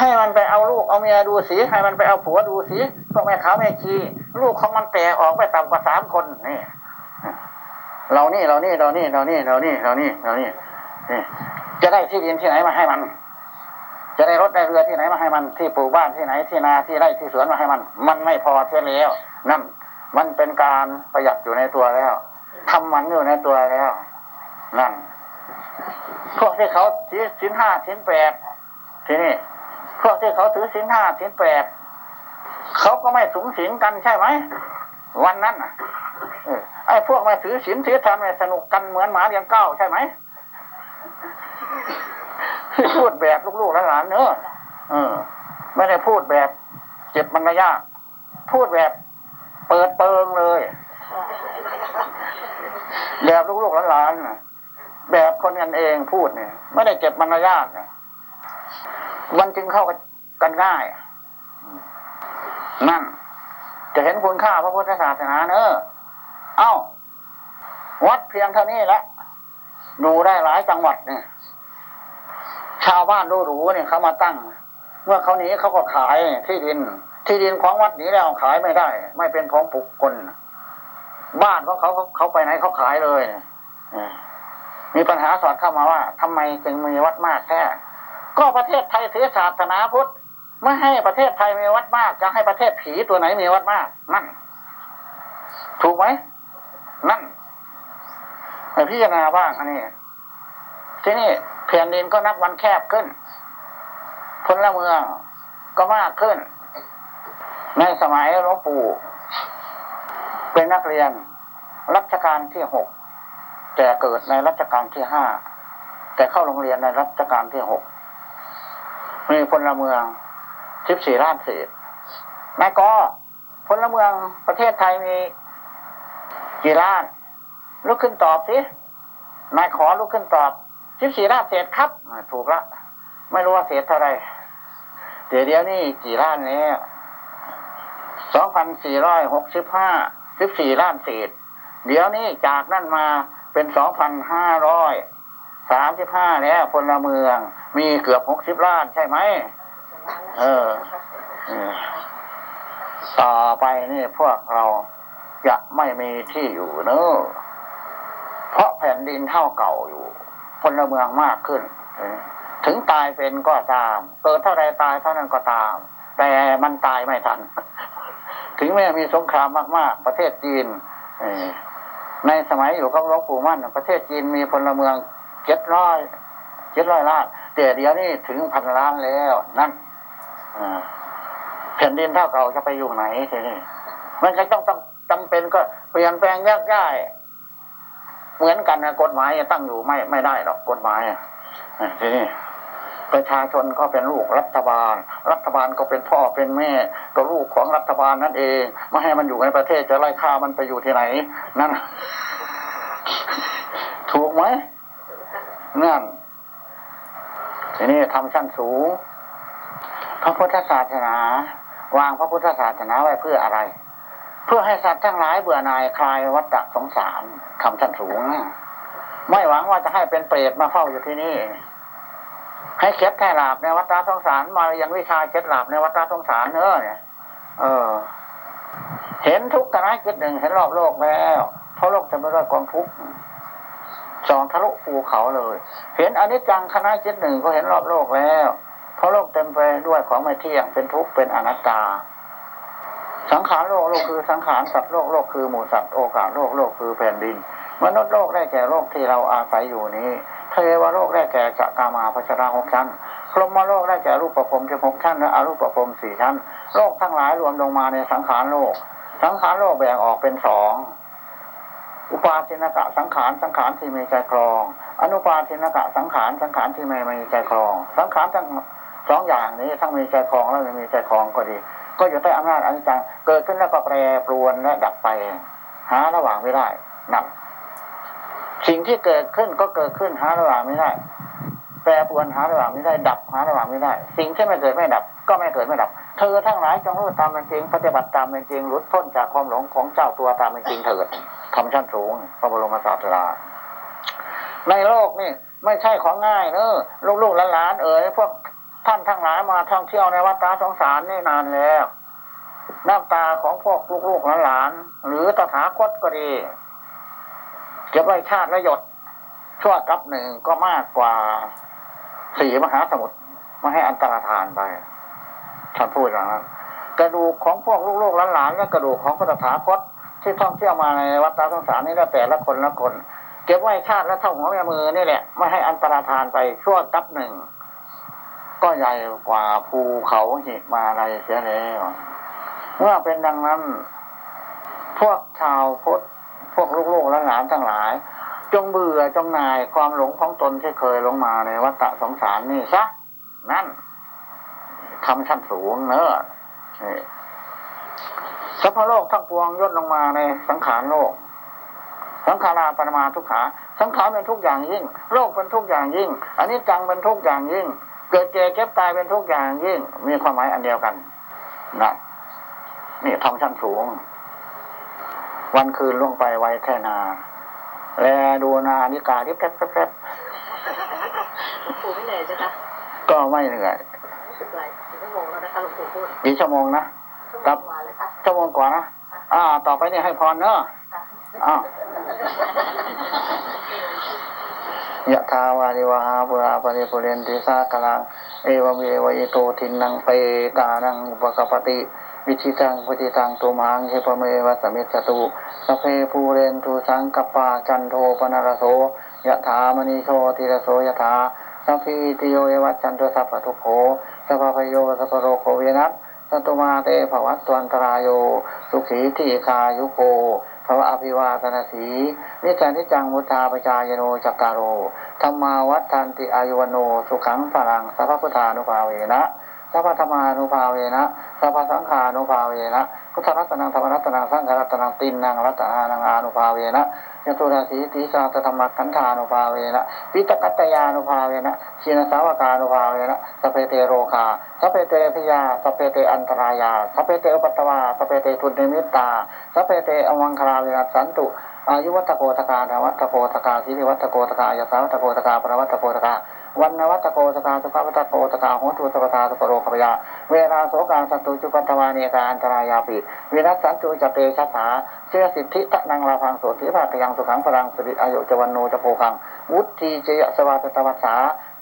ให้มันไปเอาลูกเอาเมียดูสิให้มันไปเอาผัวดูสิพวกแม่ขาวแม่ชีลูกของมันแตกออกไปต่ำกว่าสามคนนี่เรานี่เรานี่เรานี่เรานี่เรานี่เรานี่เรานี่นี่จะได้ที่ดินที่ไหนมาให้มัน จะได้รถได้เรือที่ไหนมาให้มันที่ปลูกบ้านที่ไหนที่นาที่ไร่ที่สวนมาให้มัน มันไม่พอเสียแล้วนั่นมันเป็นการประหยัดอยู่ในตัวแล้วทำมันอยู่ในตัวแล้ว นั่นพวกที่เขาสินห้าสินแปดที่นี้ พวกที่เขาถือสินห้าสินแปดเขาก็ไม่สูงสินกันใช่ไหมวันนั้นอไอ้พวกมาถือศีลถือธรรมเนี่ยสนุกกันเหมือนหมาเลี้ยงเก้าใช่ไหมพูดแบบลูกๆหลานๆเนอะเออ ไม่ได้พูดแบบ เจ็บมันระยะพูดแบบ เปิดเปิงเลย แบบลูกๆหลานๆแบบคนกันเองพูดเนี่ย ไม่ได้เก็บมันระยะเนี่ย มันจึงเข้ากันง่ายนั่นจะเห็นคุณค่าพระพุทธศาสนาเนอะเอ้า วัดเพียงเท่านี้ละดูได้หลายจังหวัดเนี่ยชาวบ้านรู้รู้เนี่ยเขามาตั้ง เมื่อเขาหนีเขาก็ขายที่ดิน ที่ดินของวัดนี้แล้วขายไม่ได้ ไม่เป็นของปุกคน บ้านของเขาเขาไปไหนเขาขายเลยมีปัญหาสอดเข้ามาว่าทำไมจึงมีวัดมากแค่ ก็ประเทศไทยถือศาสนาพุทธไม่ให้ประเทศไทยมีวัดมาก จะให้ประเทศผีตัวไหนมีวัดมาก นั่น ถูกไหมนั่นไอพิจารณาบ้างอันนี้ที่นี่แผ่นดินก็นับวันแคบขึ้นพลเมืองก็มากขึ้น ในสมัยหลวงปู่เป็นนักเรียนรัชกาลที่หกแต่เกิดในรัชกาลที่ห้าแต่เข้าโรงเรียนในรัชกาลที่หก มีพลเมืองสิบสี่ล้านเศษนายกพลเมืองประเทศไทยมีกี่ล้านลุกขึ้นตอบสินายขอลุกขึ้นตอบสิบสี่ล้านเศษครับถูกละไม่รู้ว่าเศษเท่าไรเดี๋ยวเดี๋ยวนี้กี่ล้านแล้วสองพันสี่ร้อยหกสิบห้าสิบสี่ล้านเศษ เดี๋ยวนี้จากนั่นมาเป็นสองพันห้าร้อย สามสิบห้าแล้วพลเมือง มีเกือบหกสิบล้านใช่ไหม เออ ต่อไปนี่พวกเราจะไม่มีที่อยู่เนอะเพราะแผ่นดินเท่าเก่าอยู่พลเมืองมากขึ้น ถึงตายเป็นก็ตาม เกิดเท่าไรตายเท่านั้นก็ตาม แต่มันตายไม่ทัน ถึงแม้มีสงครามมาก ๆ ประเทศจีนในสมัยอยู่กับหลวงปู่มั่น ประเทศจีนมีพลเมือง จ็ดร้อยเจ็ดร้อยล้านแต่เดี๋ยวนี้ถึงพันล้านแล้วนั่นแผ่นดินเท่าเก่าจะไปอยู่ไหนทีนี้มันก็ต้องต้องจำเป็นก็เปลี่ยนแปลงยากง่ายเหมือนกันนะกฎหมายตั้งอยู่ไม่ไม่ได้หรอกกฎหมายทีนี้ประชาชนก็เป็นลูกรัฐบาล รัฐบาลก็เป็นพ่อเป็นแม่ก็ลูกของรัฐบาลนั่นเองไม่ให้มันอยู่ในประเทศจะไล่ฆ่ามันไปอยู่ที่ไหน นั่นถูกไหม นั่นทีนี้ทำชั้นสูง พระพุทธศาสนา วางพระพุทธศาสนาไว้เพื่ออะไร เพื่อให้สัตว์ทั้งหลายเบื่อหน่ายคลายวัฏสงสารทำชั้นสูงนะไม่หวังว่าจะให้เป็นเปรตมาเฝ้าอยู่ที่นี่ ให้เคล็ดแค่หลาบในวัฏสงสารมายังวิชาเคล็ดหลาบในวัฏสงสารเนอเนี่ยเออ เห็นทุกข์กันนะจิตหนึ่งเห็นรอบโลกแล้วเพราะโลกจะไม่ได้กองทุกข์ สองทะลุภูเขาเลย เห็นอนิจจังคณะจิตหนึ่งก็เห็นรอบโลกแล้ว เพราะโลกเต็มไปด้วยของไม่เที่ยงเป็นทุกข์เป็นอนัตตา สังขารโลกโลกคือสังขารสัตว์โลกโลกคือหมู่สัตว์โอกาสโลกโลกคือแผ่นดินมนุษย์โลกได้แก่โลกที่เราอาศัยอยู่นี้เทวโลกได้แก่จักามาพัชราหกชั้นพรหมโลกได้แก่รูปประพรมที่หกชั้นและอรูปประพรมสี่ชั้น โลกทั้งหลายรวมลงมาในสังขารโลก สังขารโลกแบ่งออกเป็นสอง อุปาเทนกะสังขารสังขารที่มีใจครอง อนุปาเทนกะสังขารสังขารที่ไม่มีใจครอง สังขารทั้งสองอย่างนี้ทั้งมีใจครองและไม่มีใจครองก็ดี ก็อยู่ใต้อำนาจอนิจจังเกิดขึ้นแล้วก็แปรปรวนและดับไป หาระหว่างไม่ได้นั่นสิ่งที่เกิดขึ้นก็เกิดขึ้นหาระหว่างไม่ได้ แปรปรวนหาระหว่างไม่ได้ ดับหาระหว่างไม่ได้ สิ่งที่ไม่เกิดไม่ดับ ก็ไม่เกิดไม่ดับ เธอทั้งหลายจงรู้ตามเป็นจริง ปฏิบัติตามเป็นจริงหลุดพ้นจากความหลงของเจ้าตัวตามเป็นจริงเถิดทำชั้นสูงพระบรมศาสดาในโลกนี่ไม่ใช่ของง่ายเนอะลูกๆหลานเอ๋ยพวกท่านทั้งหลายมาท่องเที่ยวในวัดตาสงสารนี่นานแล้วน้ำตาของพวกลูกๆหลานๆหรือตถาคตก็ดีเก็บไว้ชาติและหยดชั่วกับหนึ่งก็มากกว่าสี่มหาสมุทรมาให้อันตรธานไป ท่านพูดอย่างนั้นกระดูกของพวกลูกๆหลานๆและกระดูกของพระตถาคตที่ท่องเที่ยวมาในวัดตาสงสารนี่แล้วแต่ละคนละคน เก็บไว้ชาติและเท่าหัวแม่มือนี่แหละ ไม่ให้อันตรธานไปชั่วกับหนึ่ง ก็ใหญ่กว่าภูเขาหิมาอะไรเสียแล้วเมื่อเป็นดังนั้น พวกชาวพุทธพวกลูกๆและหลานทั้งหลาย จงเบื่อจงนายความหลงของตนที่เคยลงมาในวัฏสงสารนี่ซะนั่น ทำชั้นสูงเนอะสัพพโลกทั้งปวงย่นลงมาในสังขารโลก สังขาราปรมาทุกขา สังขารเป็นทุกอย่างยิ่ง โลกเป็นทุกอย่างยิ่ง อันนี้จังเป็นทุกอย่างยิ่ง เกิดเจ็บเก็บตายเป็นทุกอย่างยิ่ง มีความหมายอันเดียวกันนะนี่ทำชั้นสูง วันคืนล่วงไปไว้แท่นา แลดูนานิกาที่แป๊บแป๊บแป๊บหลวงปู่ไม่เหนื่อยจ้ะคะก็ไม่เหนื่อยรู้ สึกไรถึงชั่วโมงแล้วนะคะหลวงปู่พูดกี่ชั่วโมงนะชั่วโมงกว่าเลยค่ะชั่วโมงกว่านะอ่า ต่อไปนี่ให้พรเนอะอ้าวยะทาวาริวาปุราปริปุเรนติสากลัง เอวเมวะอิโตทินังเปตานังอุปกปติ วิชิตังปฏิตังตุมังเฮปเมวะสมิจตุสเพภูเรนตุสังกปาจันโทปนรโสยะถามณีโชติรโสยะถา สัมพิติโยเอวัจันตุสัพพทุโขสัพพพโยสัพโรโคเวนัสสัตตุมาเตภวัตตวันตรายโยสุขีทีคายุโกภวะอภิวาสนาสีนิจันทิจังมุทาปจายโนจักการโรธรรมาวัฏทันติอายุวโน สุขังพลังสัพพพุทธานุภาเวนะ สัพพธรรมานุภาเวนะสัพพสังฆานุภาเวนะพุทธรัตนังธรรมรัตนังสังฆรัตนังตินนังรัตนานังอานุภาเวนะยตุราสีติสาตธรรมขันธานุภาเวนะปิตกัตตยานุภาเวนะชีนสาวกานุภาเวนะสเพเตโรคาสเพเตพยาสเพเตอันตรายาสเพเตอุปัตตวาสเพเตทุนนิมิตาสเพเตอวังคลาเวนะสันตุอายุวัตโกตกาธวัตโกตกาสิริวัตโกตกายาสาวัตโกตกาปรวัตโกตกา วันนวัตโกตกาสุขวัตโกตกาโหตุสปทาสุโรคปยาเวลาโสกาสัตตุจุปัตตวานีกาอันตรายาปิวินัสสันตุจเตชัสสา เชื่อสิทธิตะนังลาพังโสติภาคยังสุขังพลังสิริอายุจวันโนจะโพคัง วุฒิเจยสวัสตวัสสา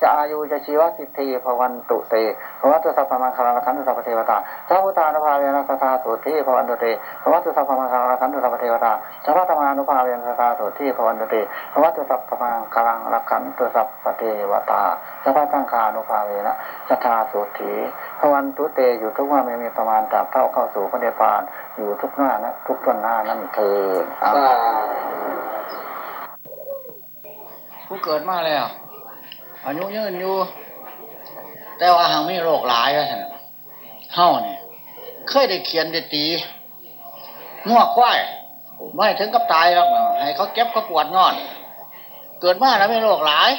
จะอายุจะชีวสิทธิภวันตุเตภวัตุสัพพมังคาราคันตุสัพเทวตาสัพพุทานุภาเวนัสตาสุทิภวันตุเตภวัตุสัพพมังคาราคันตุสัพเทวตาสัพพธรรมานุภาเวนัสตาสุทิภวันตุเตภวัตุสัพพมังคารัคันตุสัพเทวตาสัพพตังคานุภาเวนะสัทธาสุทิภวันตุเตอยู่ทุกว่าไม่มีประมาณตราบเท่าเข้าสู่พระเดชพานอยู่ทุกหน้านะทุกต้นหน้านั่นเถิดผู้เกิดมาแล้วอายุยืนอยู่ แต่ว่าหางมีโรคหลายว่าท่นเฮาเนี่ยเคยได้เขียนได้ตีงวควายไม่ถึงกับตายหรอกให้เขาเก็บเขาปวดงอน เกิดมาแล้วไมีโรคหลาย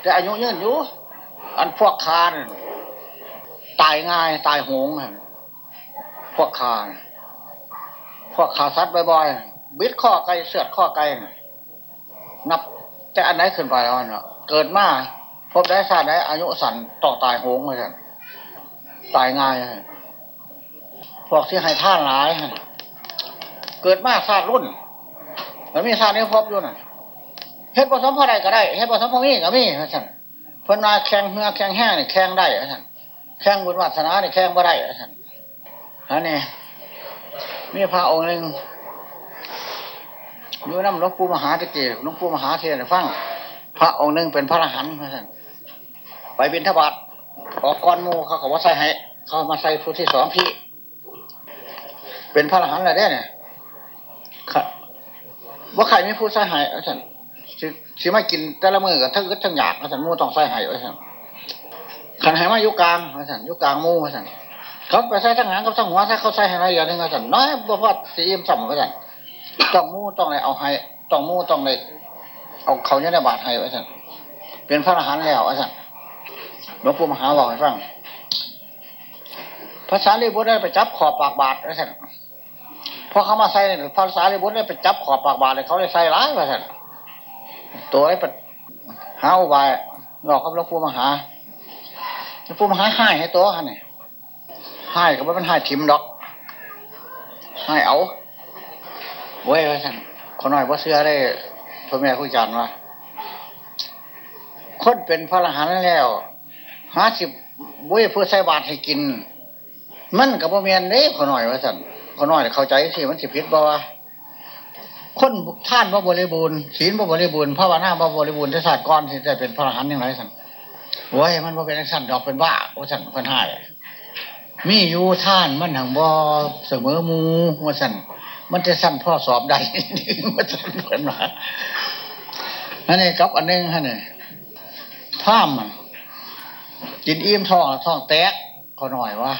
แต่อายุยืนอยู่ อันพวกคานตายง่ายตายโหงพวกคาน พวกขาสัตว์บ่อยๆบิดข้อไก่เสือดข้อไก่นับ แต่อันไหนขึ้นไปแล้วเนาะเกิดมาพบได้ชาติได้อายุสันต่อตายโหงเลยกันตายง่ายพวกที่ให้ท่านหลาย เกิดมาชาติรุ่นแล้วมีชาตินี้พบอยู่น่ะเฮ็ดผสมพอใดก็ได้เฮ็ดผสมพอมีก็มีท่านเพิ่นมาแข่งเหือแข่งแห้งนี่แข่งได้ท่านแข่งบุญวาสนานี่แข่งบ่ได้ท่านอันนี้ มีพระองค์หนึ่งอยู่น้ำหลวงปู่มหาตะเกียบหลวงปู่มหาเทศน์ให้ฟังพระองค์หนึ่งเป็นพระอรหันต์ว่าสันไปบินทบาทออกก้อนมูเขาก็ว่าใส่ให้ เขามาใส่ผู้ที่สองพี่ เป็นพระอรหันต์อะไรได้เนี่ยค่ะว่าใครไม่พูดใส่ให้ว่าซั่นสิมากินแต่ละมือกับทั้งอึดทั้งอยากว่าซั่นมูต้องใส่ให้ว่าซั่นขันให้มายู่กลางว่าซั่นยู่กลางมูว่าซั่น เขาไปใส่ทั้งหางกับทั้งหัวถ้าเขาใส่ให้อะไรอย่างหนึงว่าซั่นน้อยบ่พอสิอิ่มซ้ำว่าซั่นต้องมู่ต้องอะไรเอาให้ต้องมู่ต้องเลยเอาเขาเนี่ยในบาทให้ไว้สั่นเป็นพระอรหันต์แล้วไว้สั่นหลวงปู่มหาบอกให้ฟังภาษาลีบุตรได้ไปจับขอบปากบาทไว้สั่นพอเขามาใส่เนี่ยภาษาลีบุตรได้ไปจับขอบปากบาทเลยเขาเลยใส่ร้ายไว้สั่นตัวไอ้ปหาอุบายหลอกกับหลวงปู่มหาหลวงปู่มหาให้ให้ตัวฮะเนี่ย ให้ก็ไม่เป็นให้ทิมดอกให้เอาเว้ยว่าท่านคนน้อยว่าเสื้อได้พ่อแม่คุยกันว่าคนเป็นพระอรหันต์แล้วห้าสิบเว้ยเพื่อใส่บาตรให้กิน มันกับพ่อแม่นเด้คนน้อยว่าท่านคนน้อยเข้าใจสิมันสิผิดบ่ว่าคนท่านบ่บริบูรณ์ศีลบ่บริบูรณ์ภาวนาบ่บริบูรณ์ทศาสตร์ก้อนที่จะเป็นพระอรหันต์ย่างไรท่านเว้ยมันบ่เป็นสั่นดอกเป็นบ้าว่าท่านคนให้ มีอยู่ท่านมันหังบ่เสมอมูว่าท่นมันจะสั่นพ่อสอบได้มันสั่นเพิ่นมาอันนี้กับอันหนึงฮะเนี่ยท่ามอะกินอิ่มท้องท้องแตกก็หน่อยว่า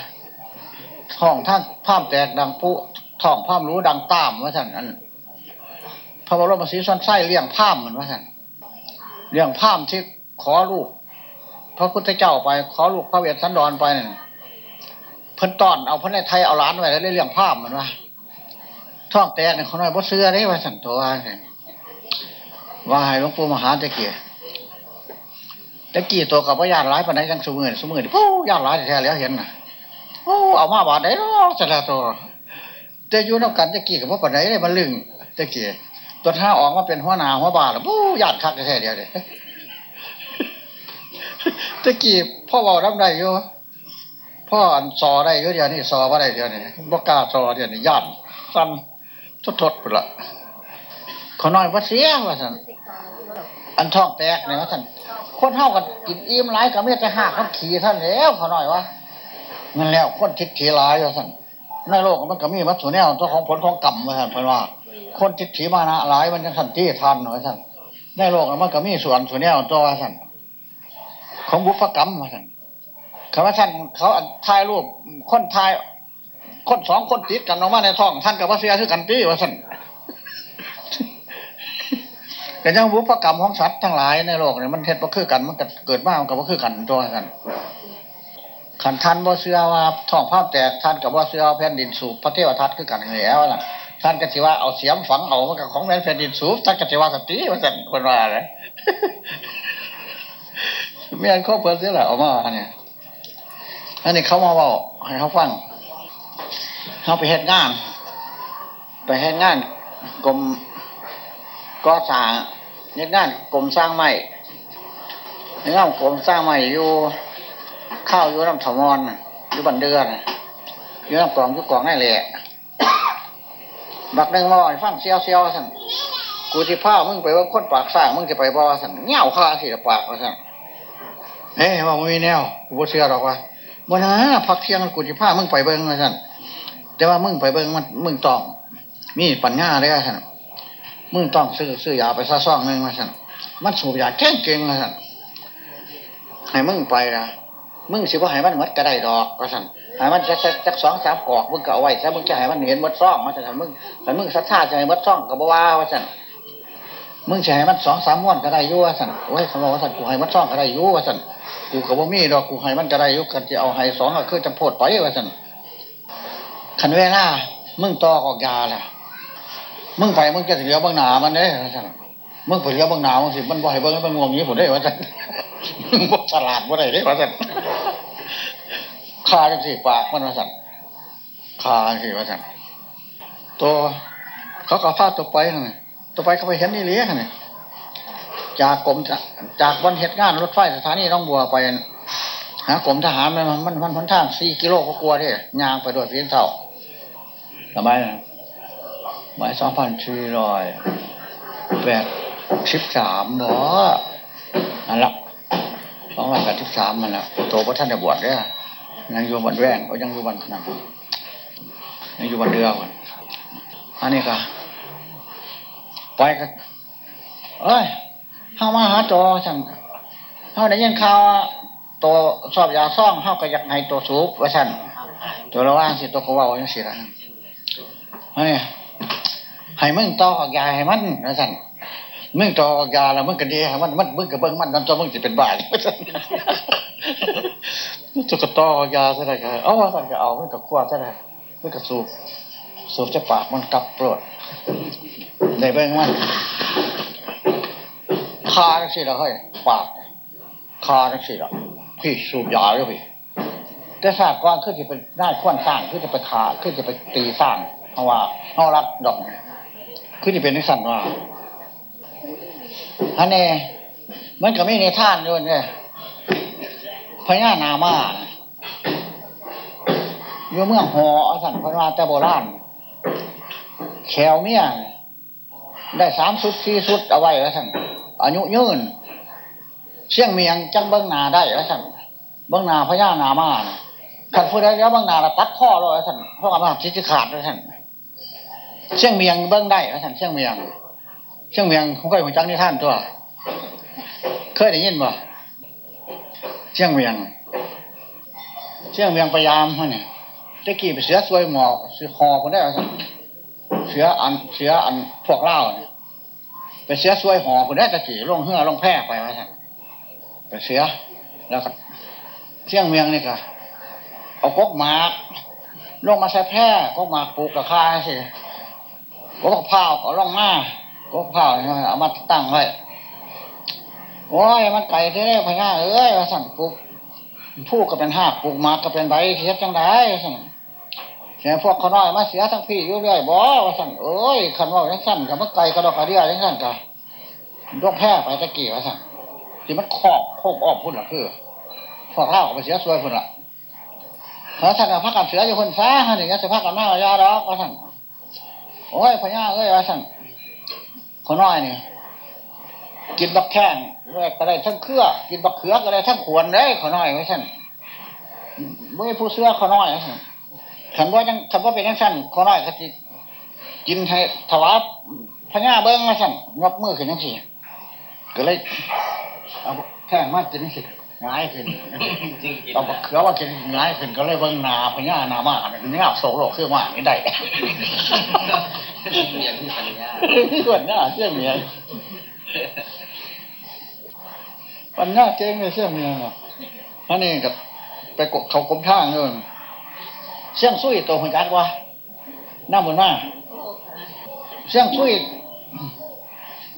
ท้องท่านท่ามแตกดังปุ๊ท้องพ่ามรู้ดังตามว่าท่านอันพระบรมศรีสันไส้เลี้ยงพ่ามเหมือนว่าท่านเลี้ยงพ่ามที่ขอลูก พระพุทธเจ้าไป ขอลูกพระเวสสันดรไปนั่น เพิ่นตอนเอาเพิ่นในไทยเอาล้านไว้แล้วเรื่องภาพมันว่าท่องแตกเนี่ยเขาน้อยบ่เสื้อได้ว่าสั่นตัวว่าว่าให้หลวงปู่มหาตะเกียตะกี้ตัวกับว่าญาติร้ายปานไหนจังสมือสมือดิโอ้ญาติร้ายแท้แล้วเห็นน่ะโอ้เอามาบาดได้เนาะจะละตัวแต่อยู่นำกันตะกี้กับว่าปานไหนเลยมันลึงตะกี้ตัวท้าออกมาเป็นหัวหน้าหัวบาแล้วโอ้ญาติคักแท้เดียวเด้ตะกี้พ่อเว้ารับได้อยู่ พ่ออันซอได้อยู่เดียวนี่ซอบ่าได้เดียวนี่บ่กล้าซอเดียวนี่ญาติสั่นทดๆพุ่นละเขาน้อยบ่เสียว่าซั่นอันท้องแตกเนี่ยว่าซั่นคนเฮากันกินอิ่มหลายก็มีแต่หากกับขี้ท่านแล้วเขาน้อยวะนั่นแล้วคนทิศถีหลายว่าซั่นในโลกมันก็มีวัตถุแนวตัวของผลของกรรมว่าซั่นเพิ่นว่า คนทิศถีมานะหลายมันจังซั่นที่ทันว่าซั่นในโลกมันก็มีส่วนส่วนแนวตัวว่าซั่นของบุพกรรมว่าซั่น คำว่าท่านเขาถ่ายรูปคนถ่าย คนสองคนติดกันออกมาในท้อง ท่านกับว่าเสียคือกันตี้ว่าสันแต่ยังบุพกรรมของสัตว์ทั้งหลายในโลกเนี่ยมันเท็จว่าคือกันมันเกิดมามันกับว่าคือกันตัวกันขันท่านบ่เสือว่าท้องภาพแตกท่านกับว่าเสือแผ่นดินสูบพระเทวทัตคือกันแล้วล่ะท่านก็สิว่าเอาเสียมฝังเอามันกับของแผ่นดินสูบท่านก็สิว่าสติว่าสันคนว่าอะไรเมียนข้อเปิดเสียหละออกมาเนี่ย อันนี้เขามาบอกให้เขาฟังเขาไปเฮ็ดงาน ไปเฮ็ดงานกรมก่อสร้างเฮ็ดงานกรมสร้างไม้เฮ็ดงานกรมสร้างไม้อยู่ข้าวอยู่น้ำถาวรอยู่บันเดือนอยู่น้ำกล่องอยู่กล่องนั่นแหละบักหนึ่งมาบอกฟังเซียวเซียวสั่นกูที่ผ้ามึงไปว่าคนปากสร้างมึงจะไปบ่สั่นเงี้ยวข้าสิปากว่าสั่นเฮ้ยว่ามึงมีแนวกูบ่เชื่อหรอกว่า บ่นะพักเที่ยงกูที่ผ้ามึงไปเบิ่งว่าสั่นแต่ว่ามึงไปเบิ่งมันมึงต้อง มีปัญญาได้ท่านมึงต้องซื้อซื้อยาไปซะซ่องหนึ่งมาสั่นมันสูบยาแก่งเก่งมาสั่นให้มึงไปนะมึงสิว่าให้มันหมดก็ได้ดอกก็สั่นให้มันจะจักสองสามกอกมึงก็เอาไว้ถ้ามึงจะให้มันเห็นมัดซ่องมาสั่นมึงแต่มึงศรัทธาจะให้มัดซ่องก็บ่ว่าว่าสั่นมึงจะให้มันสองสามม้วนก็ได้ยู่วสั่นโอ้ยคำว่าสั่นกูให้มันซ่องก็ได้ยู่วสั่น กูก็บ่มีดอกกูให้มันก็ได้ยู่กันจะเอาให้สองก็คือจำโพดไปว่าสั่นขันเวลามึงต่อออกยาล่ะ มึงไปมึงจะเหลียวบางหนามันเด้ท่านมึงไปเหลียบางหนามึงสิมันบ่ให้เบิ่งมันงวงนี้ผมได้ว่าท่านมึงบ่ฉลาดบ่ได้เด้ว่าท่านคาจังสิปากมันว่าท่านคาจังสิว่าท่านตัวเขาก็พาตัวไปไงตัวไปเขาไปเห็นนี่เลี้ยงไง จากกรมจากวันเหตุงานรถไฟสถานีน้องบัวไปหากรมทหารมันมันมันมันทางสี่กิโลก็กลัวที่ยางไปด้วยเพียงเท่าทำไมนะหมายสองพันสี่ร้อยแปดสิบสามเนาะนั่นละสองร้อยแปดสิบสามมันละโตพระท่านจะบวชเนี่ยยังอยู่บันแวงก็ยังอยู่บันนั่นยังอยู่บันเรือก่อนอันนี้ก็ไปก็เอ้ย เข้ามาหาจอสั่งเข้าได้ยินข่าวตัวสอบยาซ่องเข้าก็อยากให้ตัวสูบว่าสั่นตัวระว่างสิตัวกว่าอย่างสิละนี่ให้มึงต่ออยาให้มันนะสั่นมึงต่อยาแล้วมึงก็ดีให้มันมันมึงก็เบิ้งมันนั่นตัวมึงจะเป็นบ้าจะก็ต่อยาซะได้ก็เอาสั่นก็เอามึงก็ขวดซะได้มึงก็สูบสูบจะปากมันกลับปรดได้เบิ้งมัน คาจังสิละเฮ้ยปากคาจังสิละพี่สูบยาด้วยพี่แต่ศาสตร์ก่อนจะเป็นได้ขวนสร้างคือจะไปขาคือจะไปตีสร้างเพราะว่าเอารัดดอกคือจะเป็นนิสันว่าอันนี้มันก็ไม่ในท่านด้วยเนี่ยพญานามาอยู่เมืองหออสันพญาแต่โบราณแขวเมียได้สามสุดสี่สุดเอาไว้แล้วสัน อายุยืนเชี่ยงเมียงจังเบิ้งนาได้แล้วสันเบิ้งนาพญานามาขันพูดได้แล้วเบิ้งนาละตัดข้อเลยสันเพราะว่าทิศขาดแล้วสันเชียงเมียงเบิ้งได้แล้วสันเชียงเมียงเชียงเมียงเขาเคยหัวจักนี่ท่านตัว เคยได้ยินบ่เชียงเมียงเชียงเมียงพยายามเขาเนี่ยตะกี้ไปเสือสวยหมอกเสือคอคนได้สันเสืออันเสืออันพวกเล่าเนี่ย ไปเสียซวยหอคนได้ตะกี้ลงเหือลงแพร่ไปว่าสั่นไปเสียแล้วก็เชียงเมียงนี่ก็เอากกหมากลงมาใส่แพร่กกหมากปลูกกับข้าสิกกเผ้าเอาลงมากกผ้าเอามาตั้งไว้โอ้ยมันไก่เท่พญาเอ้ยมาสั่งปลูกผู้ก็เป็นห้าปลูกหมากก็เป็นใบเทียบจังไดสั่ง สียพวกเขาน้อยมาเสียทั้งพี่อยู่เรื่อยบ่ว่าสั่งเอ้ยคันว่าจังสั่นกับมันไก่กระดอกกระเดียจังสั่นกับยกแพร่ไปตะกี้ว่าสั่งที่มันขอบโคกอ้อมพุ่นละคือพวกเล่าก็ไปเสียสวยพุ่นละเขาสั่งกับพักกับเสืออยู่คนฟ้าฮะนี่ก็จะพักกับหน้ายาดอกว่าสั่งโอ้ยพญาเอ้ยว่าสั่งเขาน้อยนี่กินบักแข้งก็ได้ทั้งเครือกินบักเขือก็ได้ทั้งขวนเลยเขาน้อยว่าสั่งไม่ผู้เสื้อเขาน้อยว่าสั่ง ขันว่าจังขันว่าเป็นจังสั่นขาน้อยก็จิกินให้ถวายพญาเบิ้งว่าสั่งงบมือขึ้นจังสี่ก็เลยเอาแข้งมากินสิง่ายขึ้นเอาเขือว่ากินง่ายขึ้นก็เลยเบิ่งนาพญานามาเนี่ยเงาโศกโลกคือว่านี่ได้เมียที่สัญญาส่วนหน้าเชื่อเมียปัญญาเจ๊งเลยเชื่อเมียเนาะอันนี้กับไปกดเขากลมท่างเลย เสี่ยงซุยตัวหัวจักวะน้าบนมาเสี่ยงซุย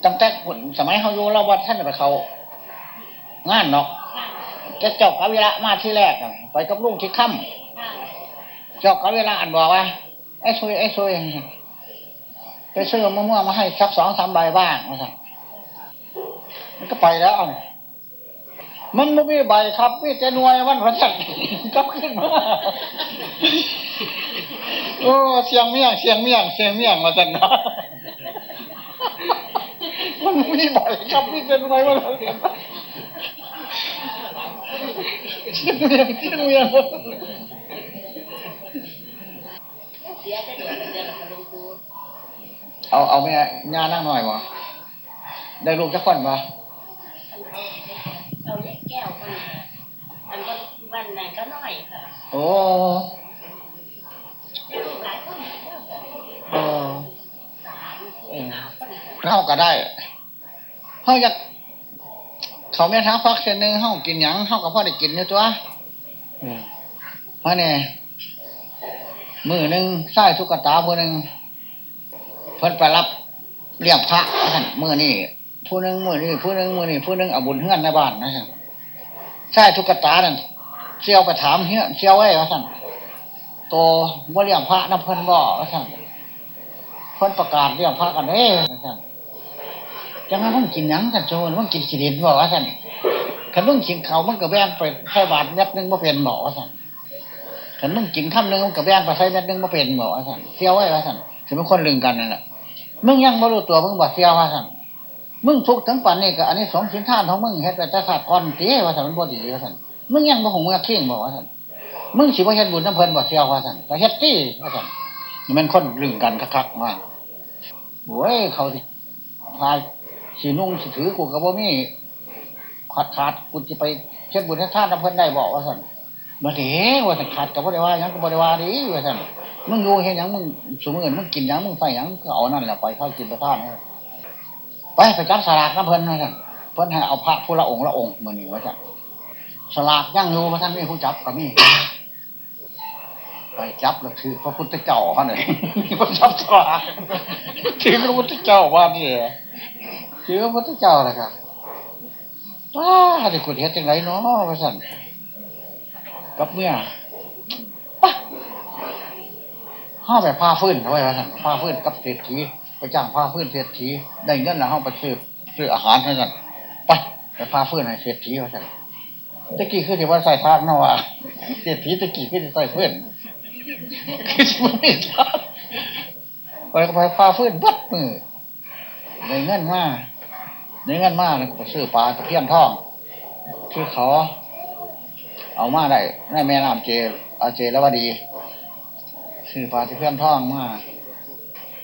ตั้งแต่ผลสมัยเขาอยู่เราวัดท่านไปเขางานเนาะจะเจบกับเวลามาที่แรกไปกับลุงที่ค่ำเจบกับเวลาอันบอกว่าไอ้ซุยไอ้ซุยไปซื้อมะม่วงมาให้สักสองสามใบบ้างนะครัมันก็ไปแล้วเนี่ย มันไม่มีใบครับมีแต่หน่วยมันพันสันก็ขึ้นมาโอ้เสียงเมี่ยงเสียงเมี่ยงเสียงเมี่ยงมาจันนะมันไม่มีใบครับมีแต่หน่วยมันพันสันเสียงเมี่ยงเสียงเมี่ยงเสียจะโดนเอาเอาแม่ย่านั่งหน่อยวะได้ลูกจักคนวะ เอาเล็กแก้วมันอั นก็วันนั้นก็น้อยค่ะโอ้ลูกหลายคนเออเออเข้าก็ได้เขาอยากเขาแม่ท้าฟักเส้นหนึ่งเขากินหยังเขากับพ่อได้กินอยู่ตัวเพราะเนี่ยมือหนึ่งใส่ทุกตามือหนึ่งเพิ่นไปรับเลี้ยงพระท่านมือนี่ผู้หนึ่งมือนี่ผู้หนึ่งมือนี่ผู้หนึ่งเอาบุญเฮือนในบ้านนะท่านใส่ทุกตานั่น เชี่ยวไปถามเฮียเชี่ยวไว้ว่าท่นโตว่าเลี้ยงพระน้ำเพิ่นบ่ว่าท่นเพิ่นประกาศเลี้ยงพระกันเอ้ว่าท่นจังนั้นมันกินยังท่นโจรมันกินกิเลนบ่ว่าท่นขันมึงกินเขามันก็แบ่งไปใส่บาทเม็ดหนึงบ่เป็นบ่ว่าท่นขันมึงกินคำหนึงมันก็แบ่งไปใส่เม็ดหนึงบ่เป็นบ่ว่าท่นเชี่ยวไว้ว่าท่นถือเป็นคนลึงกันนั่นแหละมึงยังบ่รู้ตัวมึงบ่เชี่ยวว่าท่นมึงทุกทั้งปันนี่ก็อันนี้สองสินท่านของมึงเฮ็ดไปแต่ศาสตร์ก่อนตีว่าท่นมันบ่ดีว่าท่น มึงยังบ่หงมื่อเคียงบ่ว่าท่านมึงสิบ่าเฮ็ดบุญน้ำเพลินบ่เชี่ยวว่าท่านก็เฮ็ดตี้ว่าท่านนี่มันคนลึงกันคักๆมากโว้ยเขาสิพายสินุ่งสิถือกูก็บ่มีขาดขาดกูสิไปเฮ็ดบุญให้ท่านน้ำเพลินได้บ่ว่าท่านบ่เด้ว่าท่านขาดก็บ่ได้ว่าหยังก็บ่ได้ว่าดีว่าท่านมึงอยู่เฮ็ดยังมึงสมมุติมึงกินยังมึงใส่ยังก็เอานั่นแหละไปเข้ากินไปท่านไปไปจับสลากน้ำเพลินว่าท่านเพิ่นให้เอาพระผู้ละองค์ละองค์มือนี้ว่าท่าน สลากยังอยู่ว่าท่านไมีผู้จับก็มีไปจับแล้วถือพระพุทธเจ้าเขาเนี่ยพระจับสลากถือพระพุทธเจ้าว่านี่ถือพระพุทธเจ้าเลยครับว้าที่คุณเฮ็ดจังไรเนาะพระสันกับเมื่อปะห้าไปพาฟื้นเอาไว้พระสันพาฟื้นกับเศรษฐีไปจ้างพาฟื้นเศรษฐีได้เงินแล้วห้าไปซื้อซื้ออาหารพระสันไปไปพาฟื้นให้เศรษฐีพระสัน ตะกี้คือที่ว่าใส่ทางเนาะว่าเศรษฐีตะกี้คือที่ใส่เพื่อนคือสิบ่มีทางไปก็ไปพาเฟื้นบัดมือในเงินมาในเงินมาแล้วก็ซื้อปลาตะเพียนทองที่เขา เอามาได้ในแม่น้ำเจอาเจแล้วว่าดีซื้อปลาตะเพียนทองมา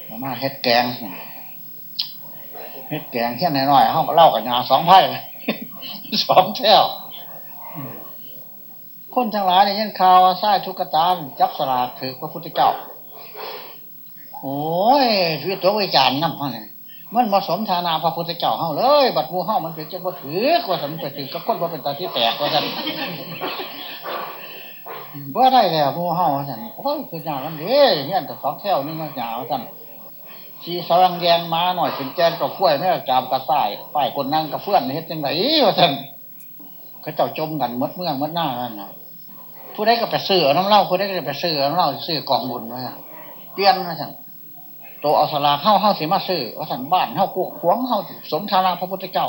เอามาเฮ็ดแกงเฮ็ดแกงเที่ยนน้อยๆเขาก็เล่ากับยาสองไพ่สองแถว คนทั้งหลายในยันข่าวว่าไส้ทุกขตามจับสลากถือพระพุทธเจ้า โอ้ยชีวิตตัววิจารณ์น้ำพันเนี่ยมันมาสมฐานาพระพุทธเจ้าเฮาเลย บัดมูเฮามันเป็นจะบ่ถือกว่าสันไปถือกับคนบ่าเป็นตาที่แตกว่าสันว่าได้แล้วหมู่เฮาสันโอ้ยคือหยามันเด้เฮียนกับสองแถวนี่มันหยาวสั่นสีสรังแยงมาหน่อยเป็นแกนกับกล้วยแม่จามกระส่ายป้ายคนนั่งกับเฟื่อนเฮ็ดจังไดว่าสันเขาเจ้าจมกันมดเมืองมดหน้านั่นนะ ผู้ใดก็ไปซื้อน้ำเล้าผู้ใดก็ไปซื้อน้ำเล้าซื้อกองบุญว่าเปลี่ยนว่าสั่นโตเอาสลากเฮาเฮาสิมาซื้อว่าสั่นบ้านเฮากุขวงเฮาสมฐานะพระพุทธเจ้า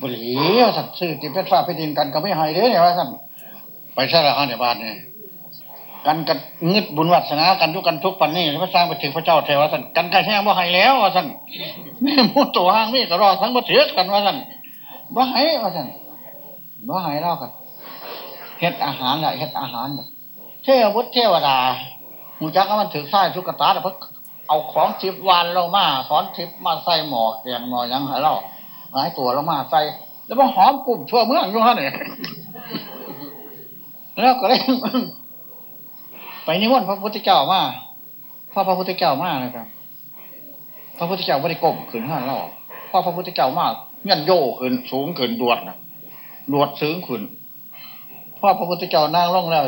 บุหรี่ว่าสั่นซื้อที่เป็นฟ้าเป็นดินกันก็ไม่ให้เด้เนี่ยว่าสั่นไปสารคามในบ้านเนี่ยกันกันงึดบุญวัฒนากันทุกกันทุกปันนี่พระสร้างไปถึงพระเจ้าเทวสันกันกันแห้งบ่ให้แล้วว่าสันนี่มูตัวห้างนี่ก็รอทั้งบ่เถือกันว่าสันบ่ให้ว่าสันบ่ให้เล่ากัน เฮ็ดอาหารแหละเฮ็ดอาหารเทวบุตรเทวดาหูจักว่ามันถือส้ายทุกกตาแต่เพิ่งเอาของทิพวานเรามาของทิพมาใส่หมอกแกงหมอยังให้เราหายตัวเรามาใส่ แล้วมันหอมกลุ่มทั่วเมืองอยู่ฮะเนี่ยแล้วก็เลยไปนิมนต์พระพุทธเจ้ามาพอพระพุทธเจ้ามานะครับ พระพุทธเจ้าไม่ได้ก้มขึ้นห้าเราพอพระพุทธเจ้ามาเงี้ยนโย่ขึ้นสูงขึ้นดวดนะดวดสูงขึ้น พอพระพุทธเจ้านั่งลงแล้ว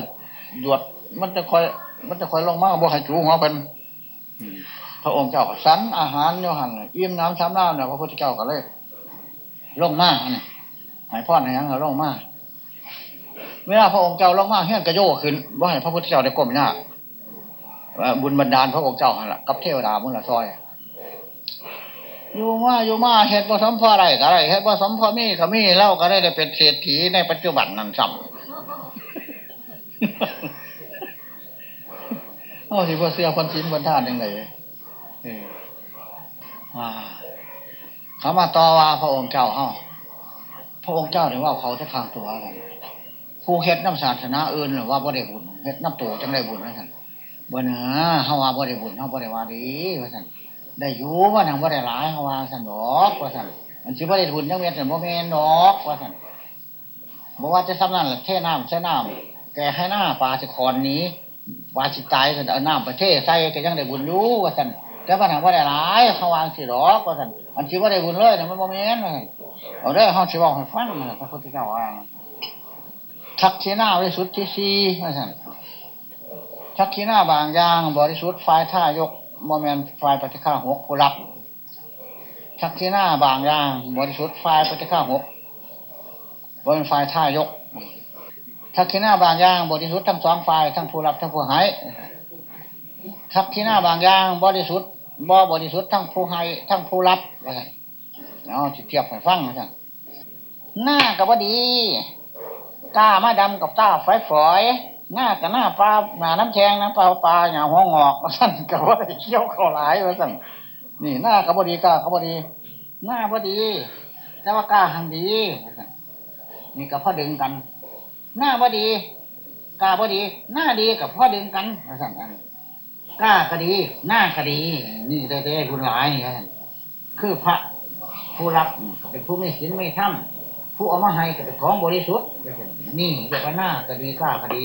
ดวดมันจะคอย มันจะคอยลงมาบ่ให้จูหัวเป็นอืมพระองค์เจ้าก็สันอาหารโยหันเอี่ยมน้ำช้ำน้ำเนี่ยพระพุทธเจ้าก็เลยลงมาเนี่ยให้พ่อให้หยังก็ลงมาเวลาพระองค์เจ้าลงมาเฮี้ยนกระโยกขึ้นว่าให้พระพุทธเจ้าได้ก้มหน้าว่าบุญบันดาลพระองค์เจ้าหันละกับเทวดามุนละซอยอยู่มาอยู่มาเฮ็ดบ่สมพอไรก็ไรเฮ็ดบ่สมพอมีก็มีเล่าก็ได้ได้เป็นเศรษฐีในปัจจุบันนั้นซ้ำ เอาสิบ่เสียคนชิ้นคนท่านยังไงเอออ่าเขามาต่อว่าพระองค์เจ้าเฮาพระองค์เจ้าถึงว่าเขาจะทางตัวอะไรผู้เฮ็ดน้ำศาสนาอื่นหรือว่าบ่ได้บุญเฮ็ดน้ำตัวจังได้บุญว่าซั่นบ่เนะเฮาว่าบ่ได้บุญเฮาบ่ได้ว่าดีว่าซั่นได้อยู่ว่าทางบ่ได้หลายเฮาว่าซั่นดอกว่าซั่นอันสิบ่ได้บุญจังเม็ดนั่นบ่แม่นดอกว่าซั่น บ่ว่าจะซ้ำนั่นล่ะเทน้ำใส่น้ำแกให้หน้าปลาสิคอนหนี้ปลาสิตายซั่นเอาน้ำไปเทใส่ก็ยังได้บุญอยู่ว่าซั่นแต่ว่าทางบ่ได้หลายเฮาว่าสิดอกว่าซั่นอันสิบ่ได้บุญเลยนั่นมันบ่แม่นว่าซั่นเอาเด้อเฮาสิเว้าให้ฟังนะพระพุทธเจ้าว่าทักขีหน้าบริสุทธิ์ที่สี่ว่าสั่นทักขีหน้าบางอย่างบริสุทธิ์ฝ่ายท่ายกโมเมนฝ่ายปฏิฆาหกผู้รับทักขีหน้าบางอย่างบริสุทธิ์ฝ่ายปฏิฆาหก บริฝ่ายท่ายกทักขีหน้าบางอย่างบริสุทธิ์ทั้งสองฝ่ายทั้งผู้รับทั้งผู้ให้ทักขีหน้าบางอย่างบริสุทธิ์บ่บริสุทธิ์ทั้งผู้ให้ทั้งผู้รับว่าซั่นเอาเทียบให้ฟังว่าสั่นหน้าก็บ่ดีกล้ามาดำกับต้าไฟฝอย หน้ากับหน้าปลาหน้าน้ำแข็งนะปลาปลาหน้าหัวงอกว่าสั่นกับว่าได้เคี้ยวเขาหลายว่าสั่นนี่หน้ากับบดีกล้ากับบดี หน้าบดีแต่ว่ากล้าหังดีว่าซั่น นี่กับพ่อดึงกัน หน้าบดีกล้าบดี หน้าดีกับพ่อดึงกันมาสั่นอันกล้าก็ดี หน้าก็ดี นี่ได้ได้คุณหลายนี่ครับคือพระผู้รับเป็นผู้ไม่ศีลไม่ทำผู้เอามาให้ก็เป็นของบริสุทธิ์นี่เรียกว่าหน้าก็ดีกล้าก็ดี